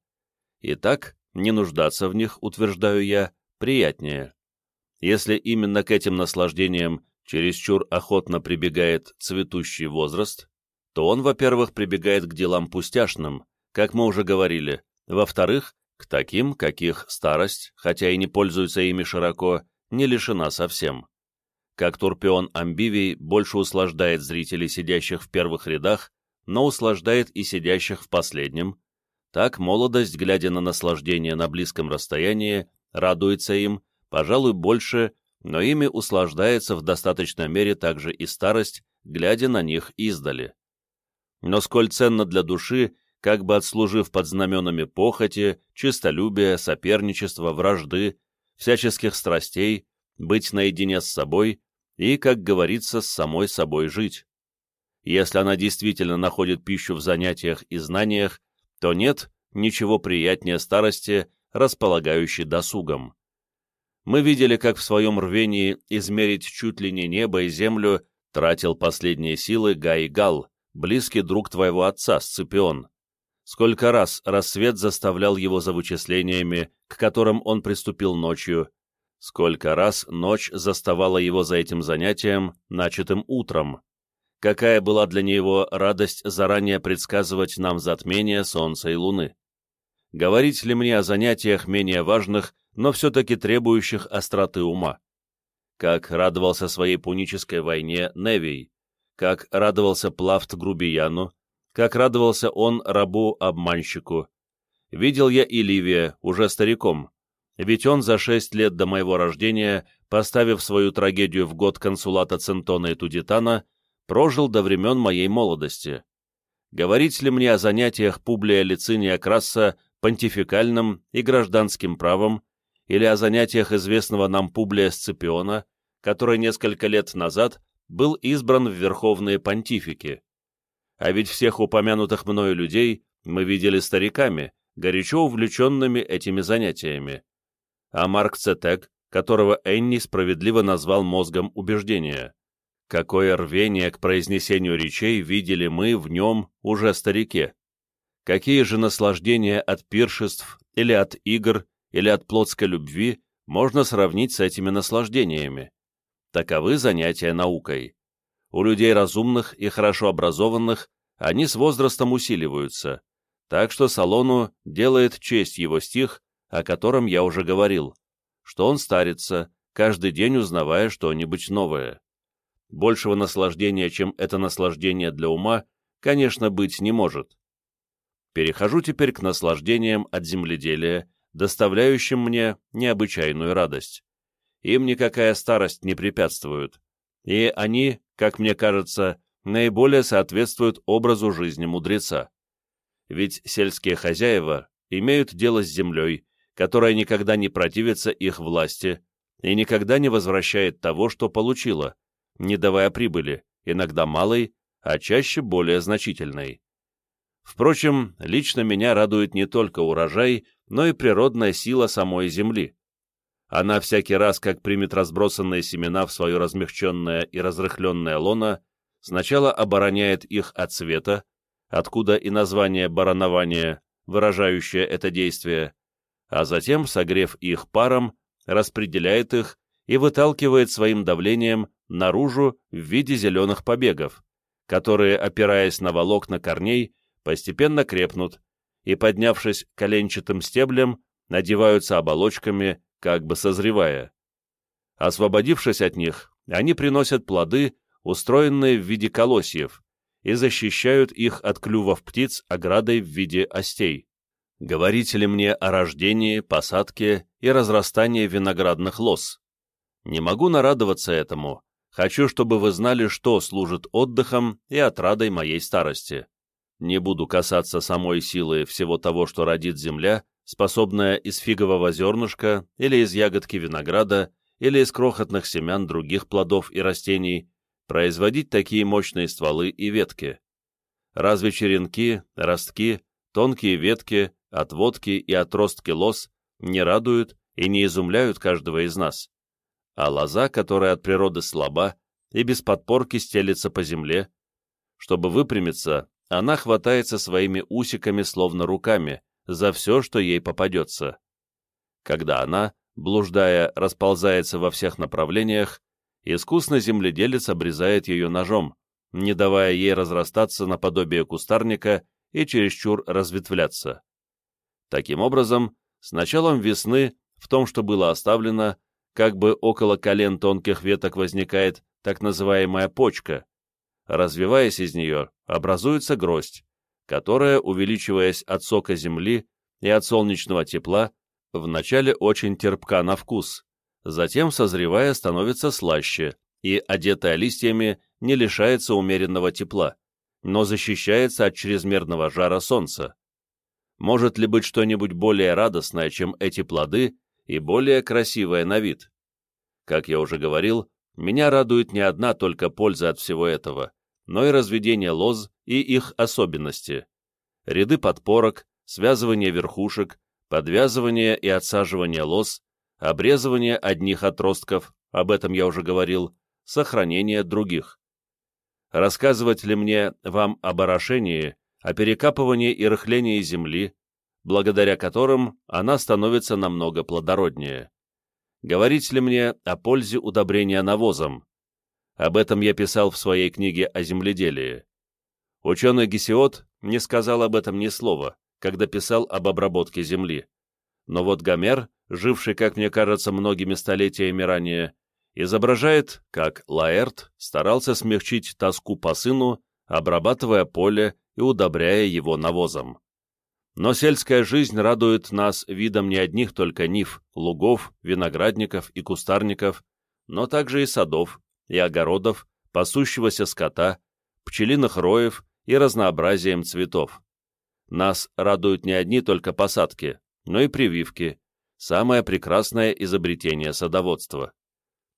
Итак, не нуждаться в них, утверждаю я, приятнее. Если именно к этим наслаждениям чересчур охотно прибегает цветущий возраст, то он, во-первых, прибегает к делам пустяшным, как мы уже говорили, во-вторых, к таким, каких старость, хотя и не пользуется ими широко, не лишена совсем. Как Турпион Амбивий больше услаждает зрителей, сидящих в первых рядах, но услаждает и сидящих в последнем, так молодость, глядя на наслаждение на близком расстоянии, радуется им, пожалуй, больше, но ими услаждается в достаточной мере также и старость, глядя на них издали. Но сколь ценно для души, как бы отслужив под знаменами похоти, чистолюбия, соперничества, вражды, всяческих страстей, быть наедине с собой и, как говорится, с самой собой жить. Если она действительно находит пищу в занятиях и знаниях, то нет ничего приятнее старости, располагающей досугом. Мы видели, как в своем рвении измерить чуть ли не небо и землю тратил последние силы Гай Гал, близкий друг твоего отца, Сципион. Сколько раз рассвет заставлял его за вычислениями, к которым он приступил ночью, сколько раз ночь заставала его за этим занятием, начатым утром. Какая была для него радость заранее предсказывать нам затмение Солнца и Луны. Говорить ли мне о занятиях менее важных, но все-таки требующих остроты ума? Как радовался своей пунической войне Невий, как радовался Плафт Грубияну, как радовался он рабу-обманщику. Видел я и Ливия, уже стариком, ведь он за шесть лет до моего рождения, поставив свою трагедию в год консулата Центона и Тудитана, прожил до времен моей молодости. Говорить ли мне о занятиях Публия Лициния Краса понтификальным и гражданским правом, или о занятиях известного нам Публия Сципиона, который несколько лет назад был избран в верховные понтифики. А ведь всех упомянутых мною людей мы видели стариками, горячо увлеченными этими занятиями. А Марк Цетек, которого Энни справедливо назвал мозгом убеждения. Какое рвение к произнесению речей видели мы в нем уже старике. Какие же наслаждения от пиршеств или от игр или от плотской любви можно сравнить с этими наслаждениями? Таковы занятия наукой. У людей разумных и хорошо образованных они с возрастом усиливаются, так что Салону делает честь его стих, о котором я уже говорил, что он старится, каждый день узнавая что-нибудь новое. Большего наслаждения, чем это наслаждение для ума, конечно, быть не может. Перехожу теперь к наслаждениям от земледелия, доставляющим мне необычайную радость им никакая старость не препятствует, и они, как мне кажется, наиболее соответствуют образу жизни мудреца. Ведь сельские хозяева имеют дело с землей, которая никогда не противится их власти и никогда не возвращает того, что получила, не давая прибыли, иногда малой, а чаще более значительной. Впрочем, лично меня радует не только урожай, но и природная сила самой земли. Она всякий раз, как примет разбросанные семена в свое размягченное и разрыхленное лоно, сначала обороняет их от света, откуда и название баранования, выражающее это действие, а затем, согрев их паром, распределяет их и выталкивает своим давлением наружу в виде зеленых побегов, которые, опираясь на волокна корней, постепенно крепнут и, поднявшись коленчатым стеблем, надеваются оболочками, как бы созревая. Освободившись от них, они приносят плоды, устроенные в виде колосьев, и защищают их от клювов птиц оградой в виде остей. Говорите ли мне о рождении, посадке и разрастании виноградных лоз? Не могу нарадоваться этому. Хочу, чтобы вы знали, что служит отдыхом и отрадой моей старости. Не буду касаться самой силы всего того, что родит земля, способная из фигового зернышка или из ягодки винограда или из крохотных семян других плодов и растений производить такие мощные стволы и ветки. Разве черенки, ростки, тонкие ветки, отводки и отростки лоз не радуют и не изумляют каждого из нас? а лоза, которая от природы слаба и без подпорки стелется по земле. Чтобы выпрямиться, она хватается своими усиками, словно руками, за все, что ей попадется. Когда она, блуждая, расползается во всех направлениях, искусно земледелец обрезает ее ножом, не давая ей разрастаться наподобие кустарника и чересчур разветвляться. Таким образом, с началом весны в том, что было оставлено, как бы около колен тонких веток возникает так называемая почка. Развиваясь из нее, образуется гроздь, которая, увеличиваясь от сока земли и от солнечного тепла, вначале очень терпка на вкус, затем, созревая, становится слаще и, одетая листьями, не лишается умеренного тепла, но защищается от чрезмерного жара солнца. Может ли быть что-нибудь более радостное, чем эти плоды, и более красивая на вид. Как я уже говорил, меня радует не одна только польза от всего этого, но и разведение лоз и их особенности. Ряды подпорок, связывание верхушек, подвязывание и отсаживание лоз, обрезывание одних отростков, об этом я уже говорил, сохранение других. Рассказывать ли мне вам об орошении, о перекапывании и рыхлении земли, благодаря которым она становится намного плодороднее. Говорить ли мне о пользе удобрения навозом? Об этом я писал в своей книге о земледелии. Ученый Гесиод не сказал об этом ни слова, когда писал об обработке земли. Но вот Гомер, живший, как мне кажется, многими столетиями ранее, изображает, как Лаэрт старался смягчить тоску по сыну, обрабатывая поле и удобряя его навозом. Но сельская жизнь радует нас видом не одних только нив, лугов, виноградников и кустарников, но также и садов, и огородов, пасущегося скота, пчелиных роев и разнообразием цветов. Нас радуют не одни только посадки, но и прививки, самое прекрасное изобретение садоводства.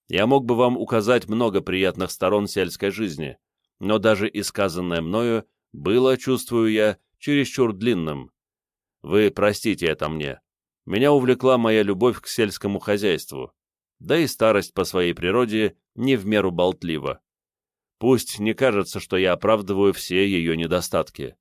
Я мог бы вам указать много приятных сторон сельской жизни, но даже и сказанное мною было, чувствую я, чересчур длинным, вы простите это мне. Меня увлекла моя любовь к сельскому хозяйству, да и старость по своей природе не в меру болтлива. Пусть не кажется, что я оправдываю все ее недостатки.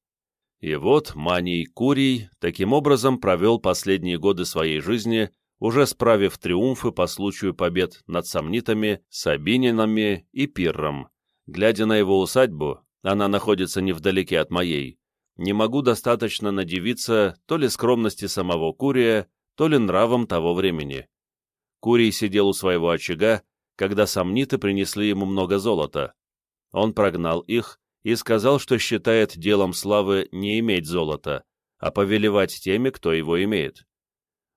И вот Маний Курий таким образом провел последние годы своей жизни, уже справив триумфы по случаю побед над сомнитами, сабининами и пирром. Глядя на его усадьбу, она находится невдалеке от моей, не могу достаточно надевиться то ли скромности самого Курия, то ли нравом того времени. Курий сидел у своего очага, когда сомниты принесли ему много золота. Он прогнал их и сказал, что считает делом славы не иметь золота, а повелевать теми, кто его имеет.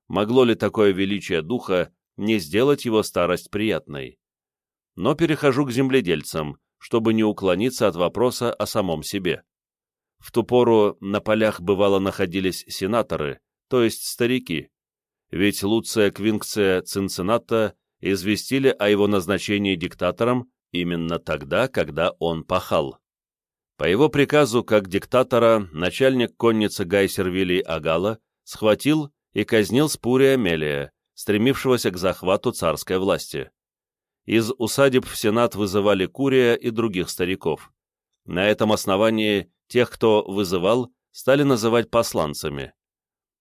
Могло ли такое величие духа не сделать его старость приятной? Но перехожу к земледельцам, чтобы не уклониться от вопроса о самом себе. В ту пору на полях бывало находились сенаторы, то есть старики, ведь Луция Квинкция Цинцинната известили о его назначении диктатором именно тогда, когда он пахал. По его приказу, как диктатора, начальник конницы Гай Сервилий Агала схватил и казнил Спурия Мелия, стремившегося к захвату царской власти. Из усадеб в Сенат вызывали Курия и других стариков. На этом основании тех, кто вызывал, стали называть посланцами.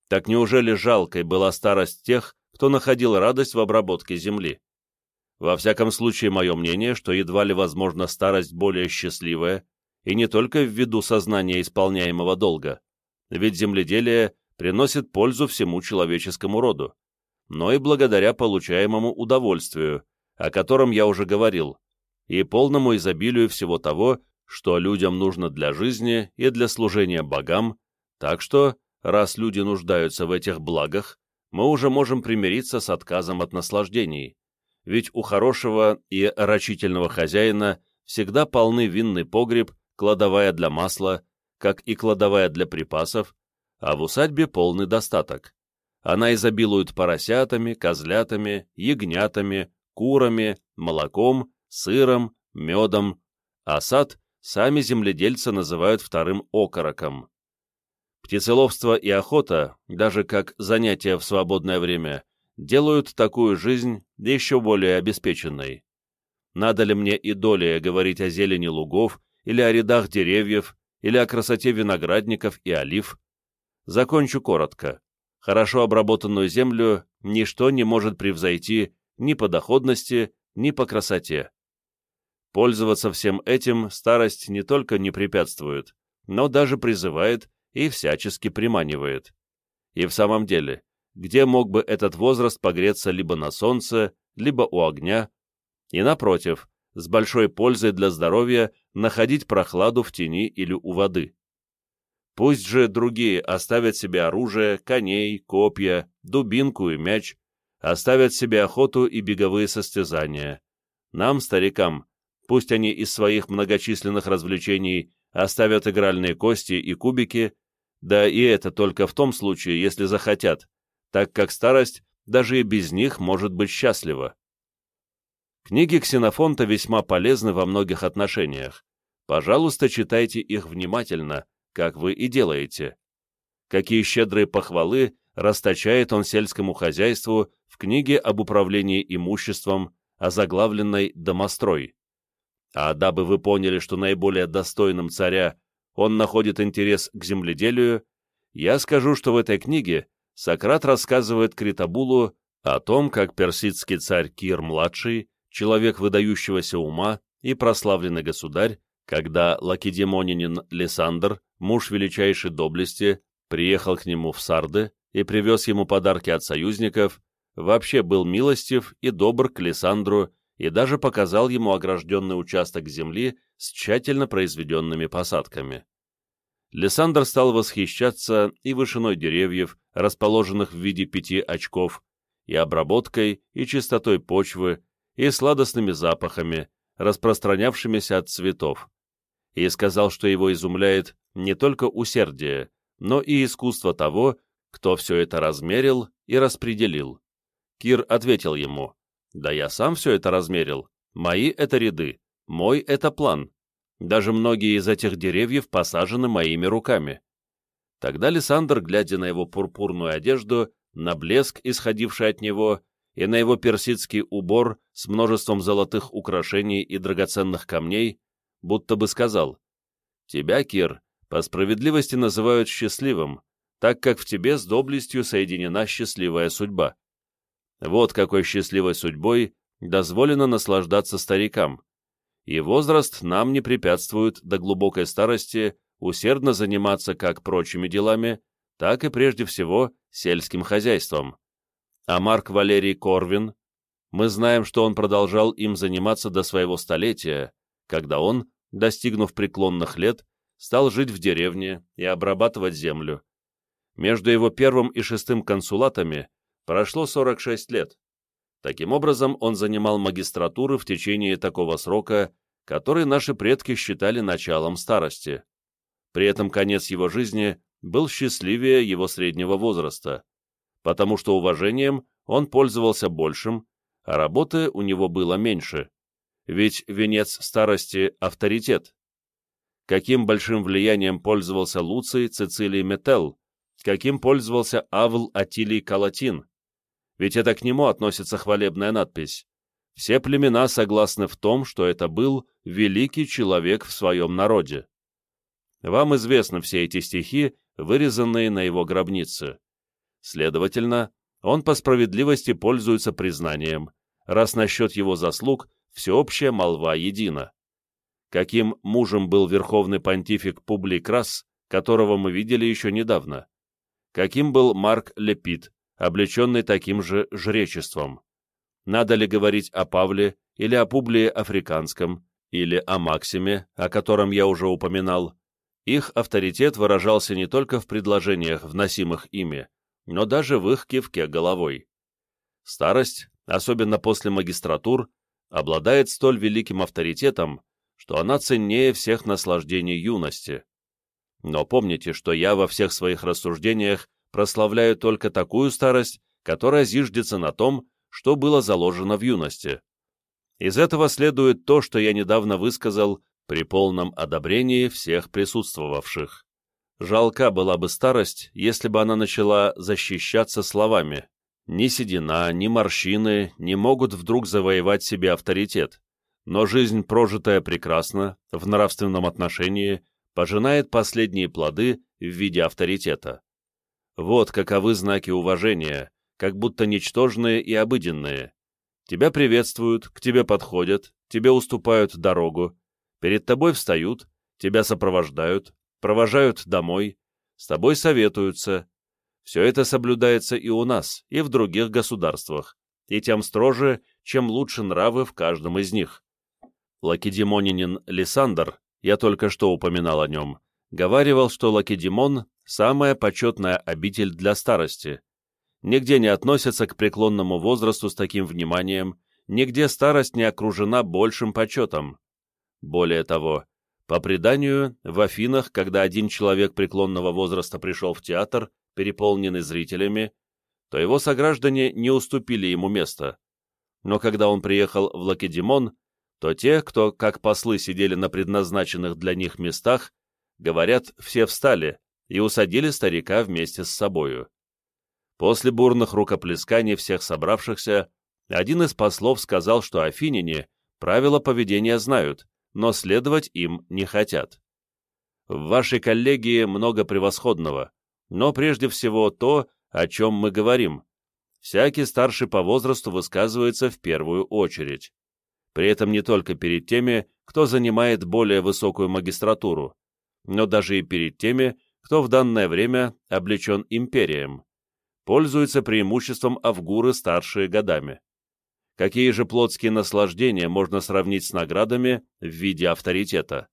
Так неужели жалкой была старость тех, кто находил радость в обработке земли? Во всяком случае, мое мнение, что едва ли возможна старость более счастливая, и не только ввиду сознания исполняемого долга, ведь земледелие приносит пользу всему человеческому роду, но и благодаря получаемому удовольствию, о котором я уже говорил, и полному изобилию всего того, что людям нужно для жизни и для служения богам, так что, раз люди нуждаются в этих благах, мы уже можем примириться с отказом от наслаждений, ведь у хорошего и рачительного хозяина всегда полны винный погреб, кладовая для масла, как и кладовая для припасов, а в усадьбе полный достаток. Она изобилует поросятами, козлятами, ягнятами, курами, молоком, сыром, медом, а сад сами земледельцы называют вторым окороком. Птицеловство и охота, даже как занятия в свободное время, делают такую жизнь еще более обеспеченной. Надо ли мне и долее говорить о зелени лугов, или о рядах деревьев, или о красоте виноградников и олив? Закончу коротко. Хорошо обработанную землю ничто не может превзойти ни по доходности, ни по красоте. Пользоваться всем этим старость не только не препятствует, но даже призывает и всячески приманивает. И в самом деле, где мог бы этот возраст погреться либо на солнце, либо у огня, и напротив, с большой пользой для здоровья находить прохладу в тени или у воды. Пусть же другие оставят себе оружие, коней, копья, дубинку и мяч, оставят себе охоту и беговые состязания. Нам, старикам, пусть они из своих многочисленных развлечений оставят игральные кости и кубики, да и это только в том случае, если захотят, так как старость даже и без них может быть счастлива. Книги Ксенофонта весьма полезны во многих отношениях. Пожалуйста, читайте их внимательно, как вы и делаете. Какие щедрые похвалы расточает он сельскому хозяйству в книге об управлении имуществом, озаглавленной «Домострой». А дабы вы поняли, что наиболее достойным царя он находит интерес к земледелию, я скажу, что в этой книге Сократ рассказывает Критабулу о том, как персидский царь Кир-младший, человек выдающегося ума и прославленный государь, когда лакедемонянин Лисандр, муж величайшей доблести, приехал к нему в Сарды и привез ему подарки от союзников, вообще был милостив и добр к Лисандру и даже показал ему огражденный участок земли с тщательно произведенными посадками. Лиссандр стал восхищаться и вышиной деревьев, расположенных в виде пяти очков, и обработкой, и чистотой почвы, и сладостными запахами, распространявшимися от цветов, и сказал, что его изумляет не только усердие, но и искусство того, кто все это размерил и распределил. Кир ответил ему, «Да я сам все это размерил, мои это ряды, мой это план, даже многие из этих деревьев посажены моими руками. Тогда Лиссандр, глядя на его пурпурную одежду, на блеск, исходивший от него, и на его персидский убор с множеством золотых украшений и драгоценных камней, будто бы сказал, «Тебя, Кир, по справедливости называют счастливым, так как в тебе с доблестью соединена счастливая судьба. Вот какой счастливой судьбой дозволено наслаждаться старикам, и возраст нам не препятствует до глубокой старости усердно заниматься как прочими делами, так и прежде всего сельским хозяйством. А Марк Валерий Корвин, мы знаем, что он продолжал им заниматься до своего столетия, когда он, достигнув преклонных лет, стал жить в деревне и обрабатывать землю. Между его первым и шестым консулатами прошло 46 лет. Таким образом, он занимал магистратуры в течение такого срока, который наши предки считали началом старости. При этом конец его жизни был счастливее его среднего возраста, потому что уважением он пользовался большим, а работы у него было меньше, ведь венец старости — авторитет. Каким большим влиянием пользовался Луций Цицилий Метел, каким пользовался Авл Атилий Калатин, ведь это к нему относится хвалебная надпись. Все племена согласны в том, что это был великий человек в своем народе. Вам известны все эти стихи, вырезанные на его гробнице. Следовательно, он по справедливости пользуется признанием, раз насчет его заслуг всеобщая молва едина. Каким мужем был верховный понтифик Публий Крас, которого мы видели еще недавно? Каким был Марк Лепит, облеченный таким же жречеством? Надо ли говорить о Павле или о Публии Африканском, или о Максиме, о котором я уже упоминал? Их авторитет выражался не только в предложениях, вносимых ими, но даже в их кивке головой. Старость, особенно после магистратур, обладает столь великим авторитетом, что она ценнее всех наслаждений юности. Но помните, что я во всех своих рассуждениях прославляю только такую старость, которая зиждется на том, что было заложено в юности. Из этого следует то, что я недавно высказал при полном одобрении всех присутствовавших. Жалка была бы старость, если бы она начала защищаться словами. Ни седина, ни морщины не могут вдруг завоевать себе авторитет, но жизнь, прожитая прекрасно, в нравственном отношении, пожинает последние плоды в виде авторитета. Вот каковы знаки уважения, как будто ничтожные и обыденные. Тебя приветствуют, к тебе подходят, тебе уступают дорогу, перед тобой встают, тебя сопровождают, провожают домой, с тобой советуются. Все это соблюдается и у нас, и в других государствах, и тем строже, чем лучше нравы в каждом из них. Лакедемонинин Лисандр, я только что упоминал о нем, говаривал, что Лакедемон – самая почетная обитель для старости. Нигде не относятся к преклонному возрасту с таким вниманием, нигде старость не окружена большим почетом. Более того, по преданию, в Афинах, когда один человек преклонного возраста пришел в театр, переполненный зрителями, то его сограждане не уступили ему место. Но когда он приехал в Лакедемон, то те, кто, как послы, сидели на предназначенных для них местах, говорят, все встали и усадили старика вместе с собою. После бурных рукоплесканий всех собравшихся, один из послов сказал, что афиняне правила поведения знают, но следовать им не хотят. В вашей коллегии много превосходного, но прежде всего то, о чем мы говорим. Всякий старший по возрасту высказывается в первую очередь. При этом не только перед теми, кто занимает более высокую магистратуру, но даже и перед теми, кто в данное время облечен империем. Пользуются преимуществом авгуры старшие годами. Какие же плотские наслаждения можно сравнить с наградами в виде авторитета?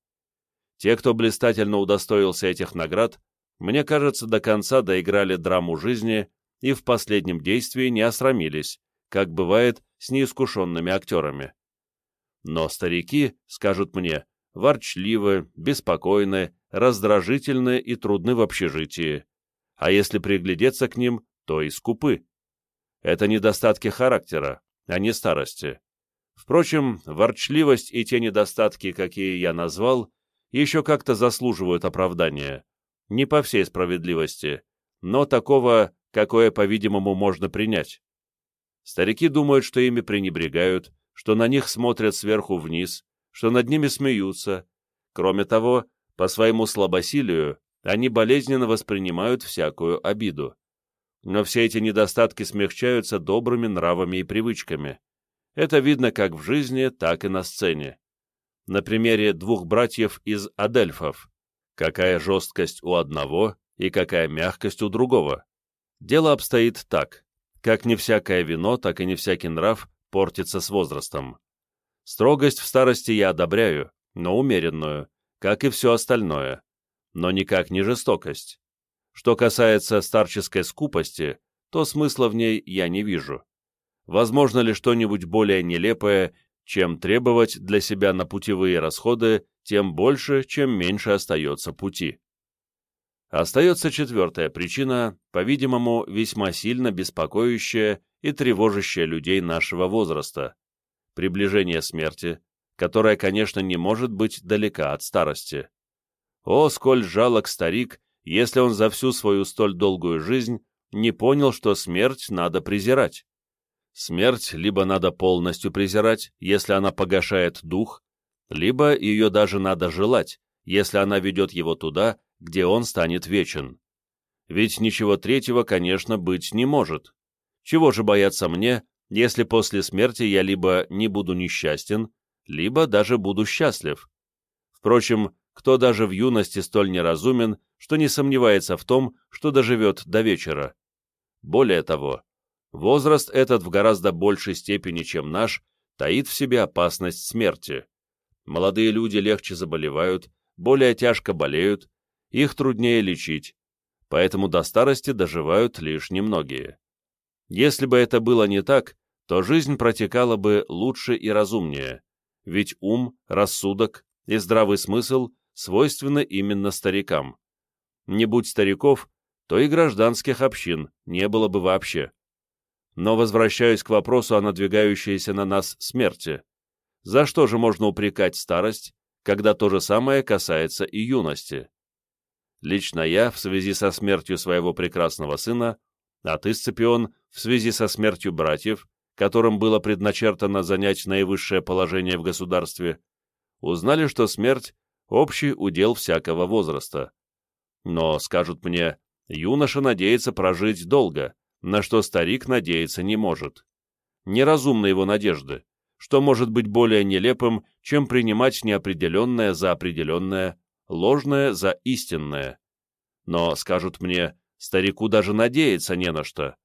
Те, кто блистательно удостоился этих наград, мне кажется, до конца доиграли драму жизни и в последнем действии не осрамились, как бывает с неискушенными актерами. Но старики, скажут мне, ворчливы, беспокойны, раздражительны и трудны в общежитии, а если приглядеться к ним, то и скупы. Это недостатки характера, а не старости. Впрочем, ворчливость и те недостатки, какие я назвал, еще как-то заслуживают оправдания. Не по всей справедливости, но такого, какое, по-видимому, можно принять. Старики думают, что ими пренебрегают, что на них смотрят сверху вниз, что над ними смеются. Кроме того, по своему слабосилию они болезненно воспринимают всякую обиду. Но все эти недостатки смягчаются добрыми нравами и привычками. Это видно как в жизни, так и на сцене. На примере двух братьев из Адельфов. Какая жесткость у одного и какая мягкость у другого. Дело обстоит так. Как не всякое вино, так и не всякий нрав портится с возрастом. Строгость в старости я одобряю, но умеренную, как и все остальное, но никак не жестокость. Что касается старческой скупости, то смысла в ней я не вижу. Возможно ли что-нибудь более нелепое, чем требовать для себя на путевые расходы, тем больше, чем меньше остается пути? Остается четвертая причина, по-видимому, весьма сильно беспокоящая и тревожащая людей нашего возраста – приближение смерти, которая, конечно, не может быть далека от старости. О, сколь жалок старик, если он за всю свою столь долгую жизнь не понял, что смерть надо презирать. Смерть либо надо полностью презирать, если она погашает дух, либо ее даже надо желать, если она ведет его туда, где он станет вечен. Ведь ничего третьего, конечно, быть не может. Чего же бояться мне, если после смерти я либо не буду несчастен, либо даже буду счастлив? Впрочем, кто даже в юности столь неразумен, что не сомневается в том, что доживет до вечера? Более того, возраст этот в гораздо большей степени, чем наш, таит в себе опасность смерти. Молодые люди легче заболевают, более тяжко болеют, их труднее лечить, поэтому до старости доживают лишь немногие. Если бы это было не так, то жизнь протекала бы лучше и разумнее, ведь ум, рассудок и здравый смысл свойственны именно старикам. Не будь стариков, то и гражданских общин не было бы вообще. Но возвращаюсь к вопросу о надвигающейся на нас смерти. За что же можно упрекать старость, когда то же самое касается и юности? Лично я, в связи со смертью своего прекрасного сына, а ты, Сципион, в связи со смертью братьев, которым было предначертано занять наивысшее положение в государстве, узнали, что смерть — общий удел всякого возраста. Но, скажут мне, юноша надеется прожить долго, на что старик надеяться не может. Неразумны его надежды, что может быть более нелепым, чем принимать неопределенное за определенное, ложное за истинное. Но, скажут мне, старику даже надеяться не на что.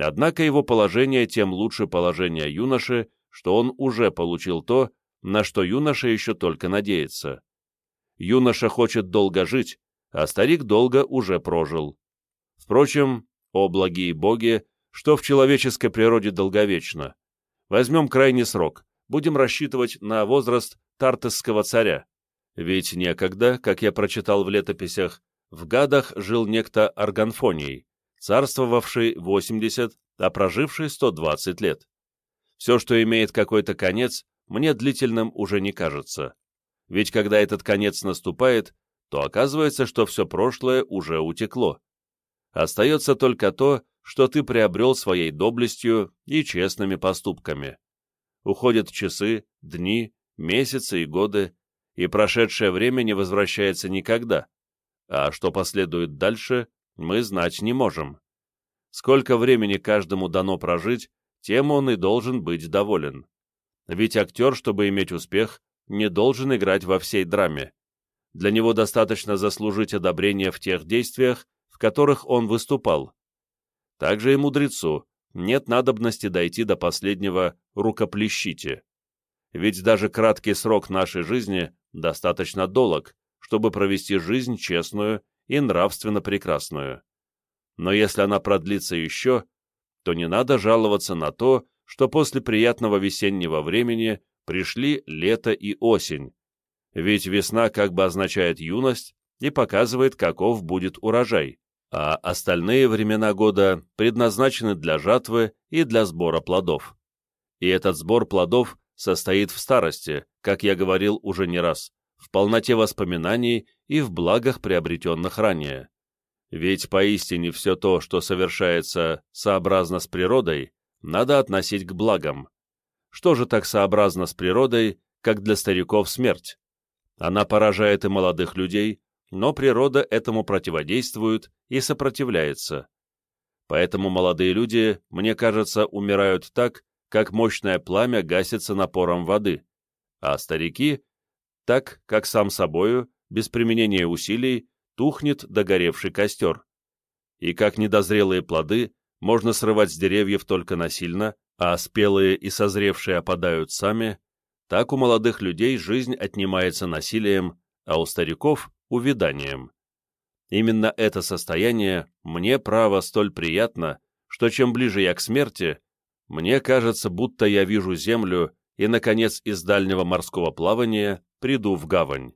Однако его положение тем лучше положения юноши, что он уже получил то, на что юноша еще только надеется. Юноша хочет долго жить, а старик долго уже прожил. Впрочем, о благие боги, что в человеческой природе долговечно. Возьмем крайний срок, будем рассчитывать на возраст тартесского царя. Ведь некогда, как я прочитал в летописях, в Гадах жил некто Арганфоний, царствовавший 80, а проживший 120 лет. Все, что имеет какой-то конец, мне длительным уже не кажется. Ведь когда этот конец наступает, то оказывается, что все прошлое уже утекло. Остается только то, что ты приобрел своей доблестью и честными поступками. Уходят часы, дни, месяцы и годы, и прошедшее время не возвращается никогда, а что последует дальше, мы знать не можем. Сколько времени каждому дано прожить, тем он и должен быть доволен. Ведь актер, чтобы иметь успех, не должен играть во всей драме. Для него достаточно заслужить одобрение в тех действиях, в которых он выступал. Также и мудрецу нет надобности дойти до последнего «рукоплещите». Ведь даже краткий срок нашей жизни достаточно долг, чтобы провести жизнь честную и нравственно прекрасную. Но если она продлится еще, то не надо жаловаться на то, что после приятного весеннего времени пришли лето и осень, ведь весна как бы означает юность и показывает, каков будет урожай, а остальные времена года предназначены для жатвы и для сбора плодов. И этот сбор плодов состоит в старости, как я говорил уже не раз, в полноте воспоминаний и в благах, приобретенных ранее. Ведь поистине все то, что совершается сообразно с природой, надо относить к благам. Что же так сообразно с природой, как для стариков смерть? Она поражает и молодых людей, но природа этому противодействует и сопротивляется. Поэтому молодые люди, мне кажется, умирают так, как мощное пламя гасится напором воды, а старики так, как сам собою, без применения усилий, тухнет догоревший костер. И как недозрелые плоды можно срывать с деревьев только насильно, а спелые и созревшие опадают сами, так у молодых людей жизнь отнимается насилием, а у стариков — увяданием. Именно это состояние мне, право, столь приятно, что чем ближе я к смерти, мне кажется, будто я вижу землю и, наконец, из дальнего морского плавания приду в гавань.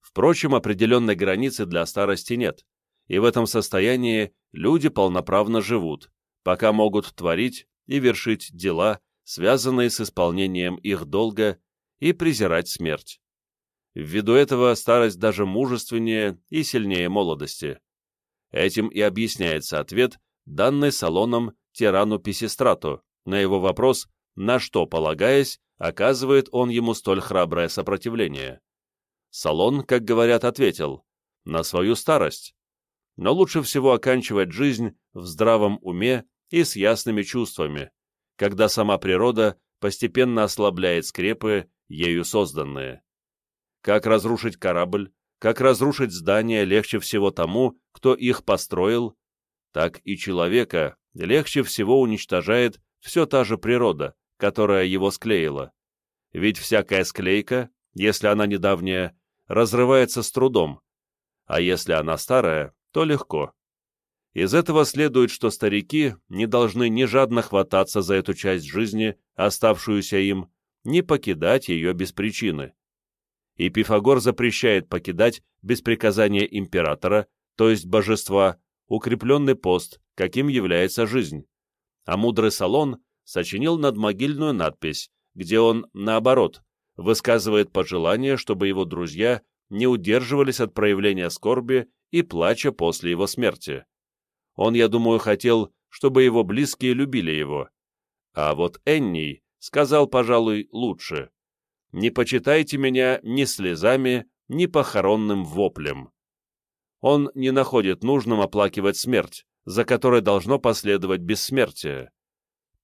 Впрочем, определенной границы для старости нет, и в этом состоянии люди полноправно живут, пока могут творить и вершить дела, связанные с исполнением их долга, и презирать смерть. Ввиду этого старость даже мужественнее и сильнее молодости. Этим и объясняется ответ, данный Салоном тирану Писистрату на его вопрос, на что, полагаясь, оказывает он ему столь храброе сопротивление. Салон, как говорят, ответил, на свою старость. Но лучше всего оканчивать жизнь в здравом уме и с ясными чувствами, когда сама природа постепенно ослабляет скрепы, ею созданные. Как разрушить корабль, как разрушить здание легче всего тому, кто их построил, так и человека легче всего уничтожает все та же природа, которая его склеила. Ведь всякая склейка, если она недавняя, разрывается с трудом, а если она старая, то легко. Из этого следует, что старики не должны ни жадно хвататься за эту часть жизни, оставшуюся им, ни покидать ее без причины. И Пифагор запрещает покидать без приказания императора, то есть божества, укрепленный пост, каким является жизнь. А мудрый Салон сочинил надмогильную надпись, где он, наоборот, высказывает пожелание, чтобы его друзья не удерживались от проявления скорби и плача после его смерти. Он, я думаю, хотел, чтобы его близкие любили его. А вот Энний сказал, пожалуй, лучше. «Не почитайте меня ни слезами, ни похоронным воплем». Он не находит нужным оплакивать смерть, за которой должно последовать бессмертие.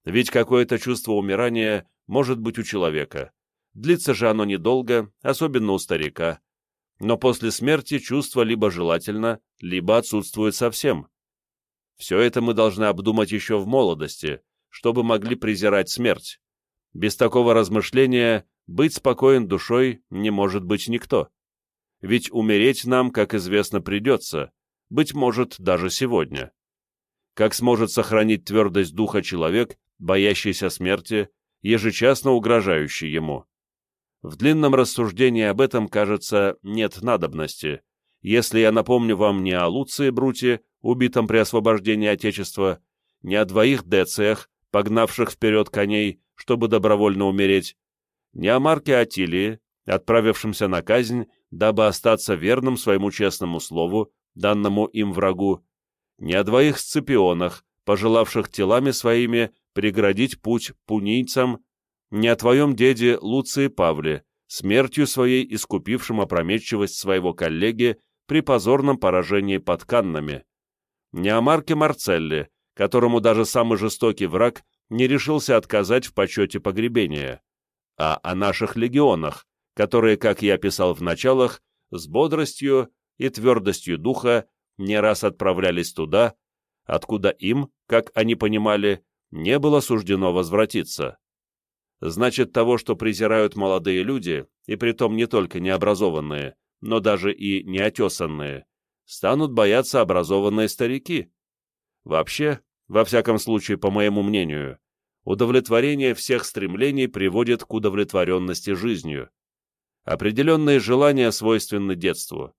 Ведь какое-то чувство умирания может быть у человека. Длится же оно недолго, особенно у старика. Но после смерти чувство либо желательно, либо отсутствует совсем. Все это мы должны обдумать еще в молодости, чтобы могли презирать смерть. Без такого размышления быть спокоен душой не может быть никто. Ведь умереть нам, как известно, придется, быть может, даже сегодня. Как сможет сохранить твердость духа человек, боящийся смерти, ежечасно угрожающий ему? В длинном рассуждении об этом, кажется, нет надобности, если я напомню вам не о Луции Бруте, убитом при освобождении Отечества, не о двоих Дециях, погнавших вперед коней, чтобы добровольно умереть, не о Марке Атилии, отправившемся на казнь, дабы остаться верным своему честному слову, данному им врагу, не о двоих сципионах, пожелавших телами своими преградить путь пунийцам, не о твоем деде Луции Павле, смертью своей искупившим опрометчивость своего коллеги при позорном поражении под Каннами, не о Марке Марцелле, которому даже самый жестокий враг не решился отказать в почете погребения, а о наших легионах, которые, как я писал в началах, с бодростью и твердостью духа не раз отправлялись туда, откуда им, как они понимали, не было суждено возвратиться. Значит, того, что презирают молодые люди, и притом не только необразованные, но даже и неотесанные, станут бояться образованные старики. Вообще, во всяком случае, по моему мнению, удовлетворение всех стремлений приводит к удовлетворенности жизнью. Определенные желания свойственны детству.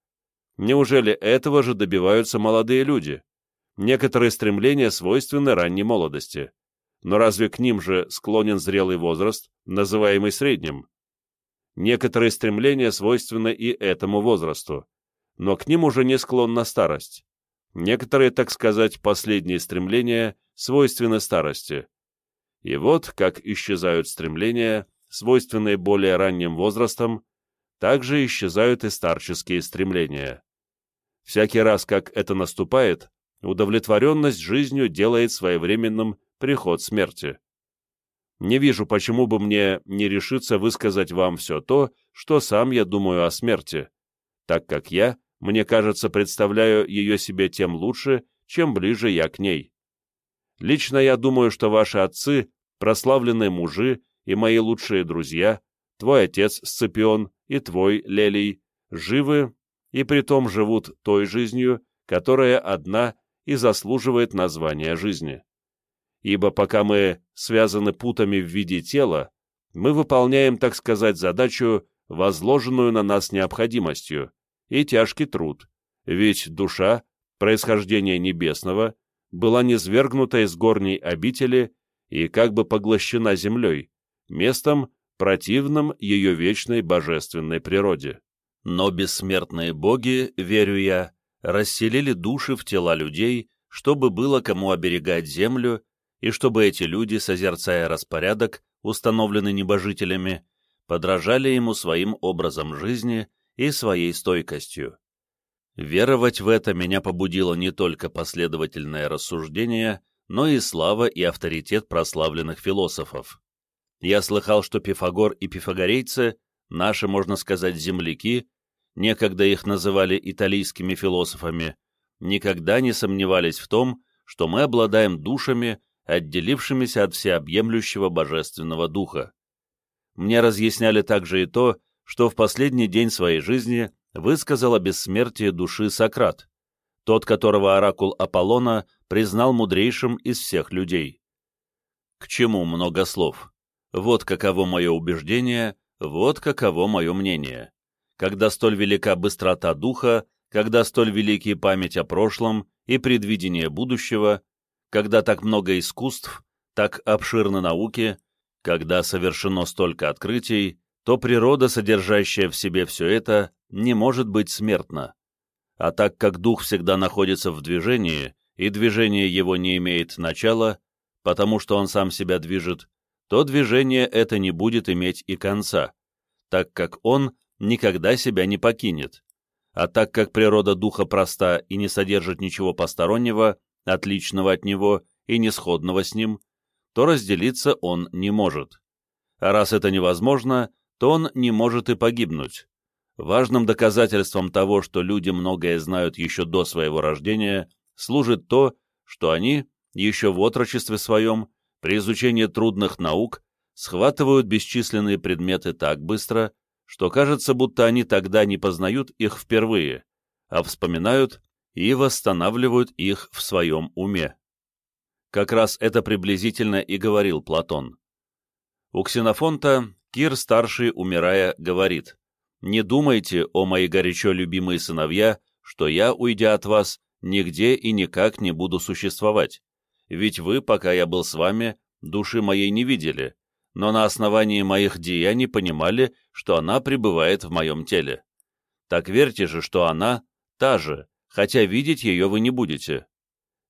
Неужели этого же добиваются молодые люди? Некоторые стремления свойственны ранней молодости. Но разве к ним же склонен зрелый возраст, называемый средним? Некоторые стремления свойственны и этому возрасту, но к ним уже не склонна старость. Некоторые, так сказать, последние стремления свойственны старости. И вот, как исчезают стремления, свойственные более ранним возрастом, также исчезают и старческие стремления. Всякий раз, как это наступает, удовлетворенность жизнью делает своевременным приход смерти. Не вижу, почему бы мне не решиться высказать вам все то, что сам я думаю о смерти, так как я, мне кажется, представляю ее себе тем лучше, чем ближе я к ней. Лично я думаю, что ваши отцы, прославленные мужи и мои лучшие друзья, твой отец Сципион и твой, Лелий, живы и притом живут той жизнью, которая одна и заслуживает названия жизни. Ибо пока мы связаны путами в виде тела, мы выполняем, так сказать, задачу, возложенную на нас необходимостью, и тяжкий труд, ведь душа, происхождение небесного, была низвергнута из горней обители и как бы поглощена землей, местом, противным ее вечной божественной природе. Но бессмертные боги, верю я, расселили души в тела людей, чтобы было кому оберегать землю, и чтобы эти люди, созерцая распорядок, установленный небожителями, подражали ему своим образом жизни и своей стойкостью. Веровать в это меня побудило не только последовательное рассуждение, но и слава и авторитет прославленных философов. Я слыхал, что Пифагор и пифагорейцы, наши, можно сказать, земляки, некогда их называли италийскими философами, никогда не сомневались в том, что мы обладаем душами, отделившимися от всеобъемлющего божественного духа. Мне разъясняли также и то, что в последний день своей жизни высказал о бессмертии души Сократ, тот, которого оракул Аполлона признал мудрейшим из всех людей. К чему много слов? Вот каково мое убеждение, вот каково мое мнение. Когда столь велика быстрота духа, когда столь велики память о прошлом и предвидение будущего, когда так много искусств, так обширны науки, когда совершено столько открытий, то природа, содержащая в себе все это, не может быть смертна. А так как дух всегда находится в движении, и движение его не имеет начала, потому что он сам себя движет, то движение это не будет иметь и конца, так как он никогда себя не покинет. А так как природа духа проста и не содержит ничего постороннего, отличного от него и несходного с ним, то разделиться он не может. А раз это невозможно, то он не может и погибнуть. Важным доказательством того, что люди многое знают еще до своего рождения, служит то, что они, еще в отрочестве своем, при изучении трудных наук, схватывают бесчисленные предметы так быстро, что кажется, будто они тогда не познают их впервые, а вспоминают и восстанавливают их в своем уме. Как раз это приблизительно и говорил Платон. У Ксенофонта Кир-старший, умирая, говорит, «Не думайте, о мои горячо любимые сыновья, что я, уйдя от вас, нигде и никак не буду существовать, ведь вы, пока я был с вами, души моей не видели, но на основании моих деяний понимали, что она пребывает в моем теле. Так верьте же, что она та же, хотя видеть ее вы не будете.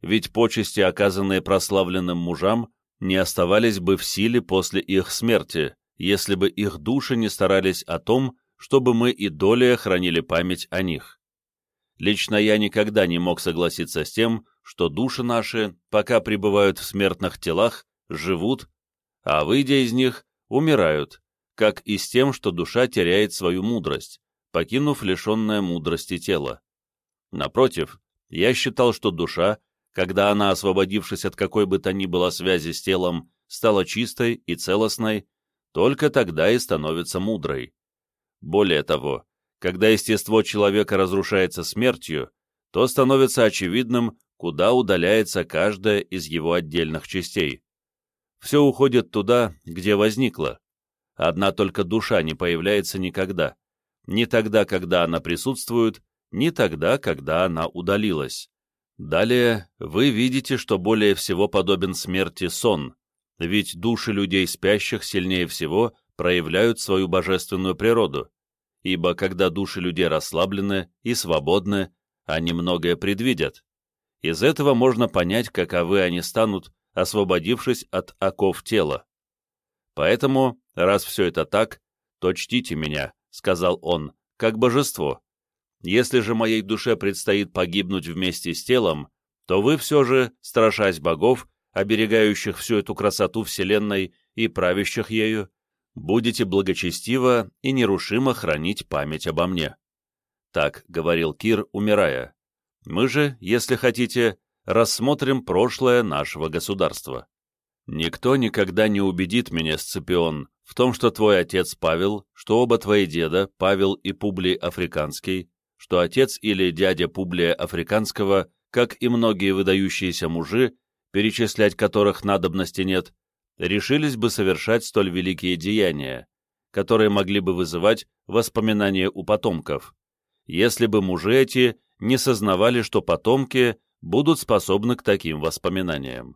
Ведь почести, оказанные прославленным мужам, не оставались бы в силе после их смерти, если бы их души не старались о том, чтобы мы и долее хранили память о них. Лично я никогда не мог согласиться с тем, что души наши, пока пребывают в смертных телах, живут, а, выйдя из них, умирают, как и с тем, что душа теряет свою мудрость, покинув лишенное мудрости тело. Напротив, я считал, что душа, когда она, освободившись от какой бы то ни было связи с телом, стала чистой и целостной, только тогда и становится мудрой. Более того, когда естество человека разрушается смертью, то становится очевидным, куда удаляется каждая из его отдельных частей. Все уходит туда, где возникло. Одна только душа не появляется никогда. Ни тогда, когда она присутствует, ни тогда, когда она удалилась. Далее вы видите, что более всего подобен смерти сон, ведь души людей спящих сильнее всего проявляют свою божественную природу, ибо когда души людей расслаблены и свободны, они многое предвидят. Из этого можно понять, каковы они станут, освободившись от оков тела. Поэтому, раз все это так, то чтите меня, — сказал он, — как божество. Если же моей душе предстоит погибнуть вместе с телом, то вы все же, страшась богов, оберегающих всю эту красоту Вселенной и правящих ею, будете благочестиво и нерушимо хранить память обо мне. Так говорил Кир, умирая. Мы же, если хотите, рассмотрим прошлое нашего государства. Никто никогда не убедит меня, Сципион, в том, что твой отец Павел, что оба твои деда, Павел и Публий Африканский, что отец или дядя Публия Африканского, как и многие выдающиеся мужи, перечислять которых надобности нет, решились бы совершать столь великие деяния, которые могли бы вызывать воспоминания у потомков, если бы мужи эти не сознавали, что потомки будут способны к таким воспоминаниям.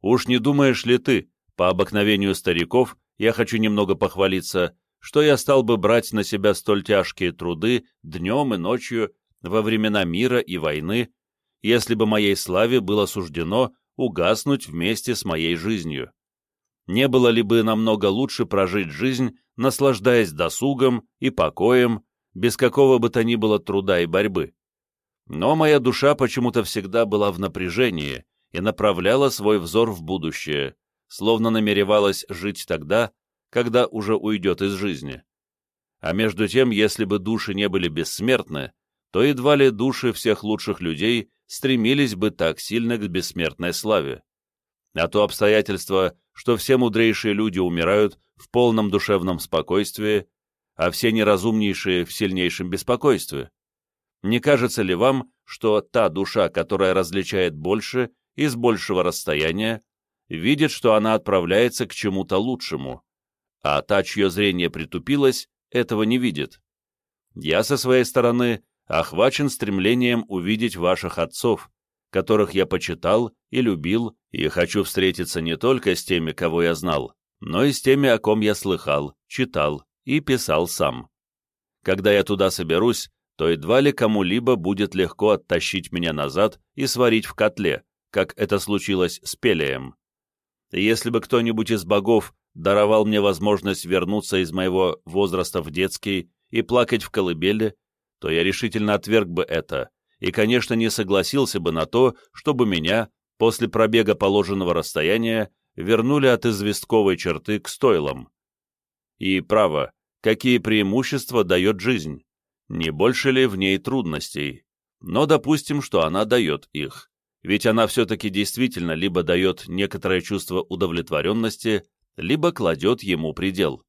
Уж не думаешь ли ты, по обыкновению стариков, я хочу немного похвалиться, что я стал бы брать на себя столь тяжкие труды днем и ночью во времена мира и войны, если бы моей славе было суждено угаснуть вместе с моей жизнью. Не было ли бы намного лучше прожить жизнь, наслаждаясь досугом и покоем, без какого бы то ни было труда и борьбы. Но моя душа почему-то всегда была в напряжении и направляла свой взор в будущее, словно намеревалась жить тогда, когда уже уйдет из жизни. А между тем, если бы души не были бессмертны, то едва ли души всех лучших людей стремились бы так сильно к бессмертной славе. А то обстоятельство, что все мудрейшие люди умирают в полном душевном спокойствии, а все неразумнейшие в сильнейшем беспокойстве. Не кажется ли вам, что та душа, которая различает больше и с большего расстояния, видит, что она отправляется к чему-то лучшему, а та, чье зрение притупилось, этого не видит? Я со своей стороны охвачен стремлением увидеть ваших отцов, которых я почитал и любил, и хочу встретиться не только с теми, кого я знал, но и с теми, о ком я слыхал, читал и писал сам. Когда я туда соберусь, то едва ли кому-либо будет легко оттащить меня назад и сварить в котле, как это случилось с Пелеем. Если бы кто-нибудь из богов даровал мне возможность вернуться из моего возраста в детский и плакать в колыбели, то я решительно отверг бы это и, конечно, не согласился бы на то, чтобы меня, после пробега положенного расстояния, вернули от известковой черты к стойлам. И, право, какие преимущества дает жизнь? Не больше ли в ней трудностей? Но допустим, что она дает их. Ведь она все-таки действительно либо дает некоторое чувство удовлетворенности, либо кладет ему предел.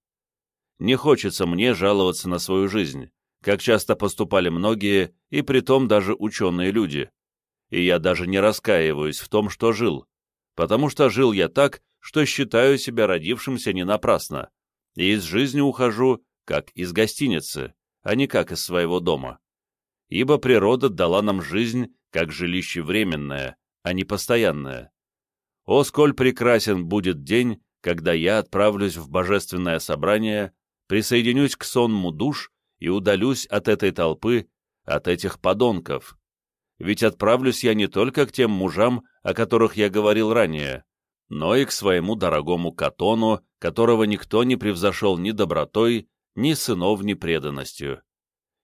Не хочется мне жаловаться на свою жизнь, как часто поступали многие, и притом даже ученые люди. И я даже не раскаиваюсь в том, что жил, потому что жил я так, что считаю себя родившимся не напрасно, и из жизни ухожу, как из гостиницы, а не как из своего дома. Ибо природа дала нам жизнь как жилище временное, а не постоянное. О, сколь прекрасен будет день, когда я отправлюсь в божественное собрание, присоединюсь к сонму душ и удалюсь от этой толпы, от этих подонков. Ведь отправлюсь я не только к тем мужам, о которых я говорил ранее, но и к своему дорогому Катону, которого никто не превзошел ни добротой, ни сыновней преданностью.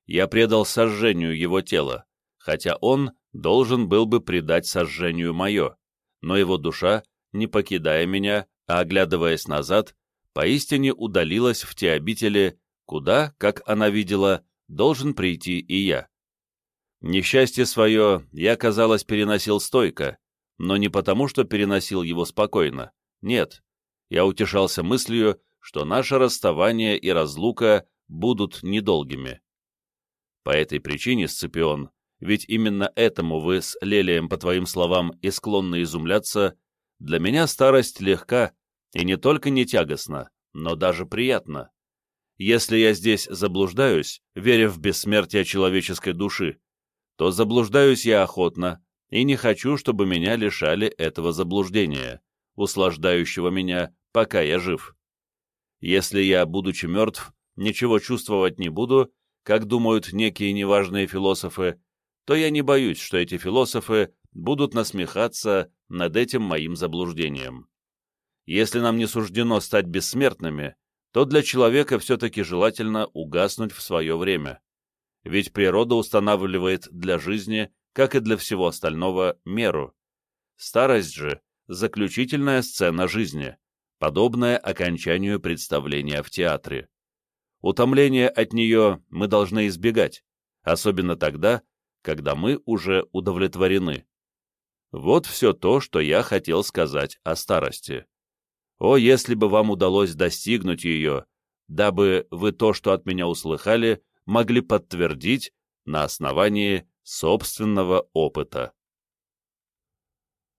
Я предал сожжению его тела, хотя он должен был бы предать сожжению мое, но его душа, не покидая меня, а оглядываясь назад, поистине удалилась в те обители, куда, как она видела, должен прийти и я. Несчастье свое я, казалось, переносил стойко, но не потому, что переносил его спокойно. Нет, я утешался мыслью, что наше расставание и разлука будут недолгими. По этой причине, Сципион, ведь именно этому вы с Лелием, по твоим словам, и склонны изумляться, для меня старость легка и не только не тягостно, но даже приятно. Если я здесь заблуждаюсь, веря в бессмертие человеческой души, то заблуждаюсь я охотно и не хочу, чтобы меня лишали этого заблуждения, услаждающего меня, пока я жив. Если я, будучи мертв, ничего чувствовать не буду, как думают некие неважные философы, то я не боюсь, что эти философы будут насмехаться над этим моим заблуждением. Если нам не суждено стать бессмертными, то для человека все-таки желательно угаснуть в свое время. Ведь природа устанавливает для жизни, как и для всего остального, меру. Старость же – заключительная сцена жизни, подобная окончанию представления в театре. Утомление от нее мы должны избегать, особенно тогда, когда мы уже удовлетворены. Вот все то, что я хотел сказать о старости. О, если бы вам удалось достигнуть ее, дабы вы то, что от меня услыхали, могли подтвердить на основании собственного опыта.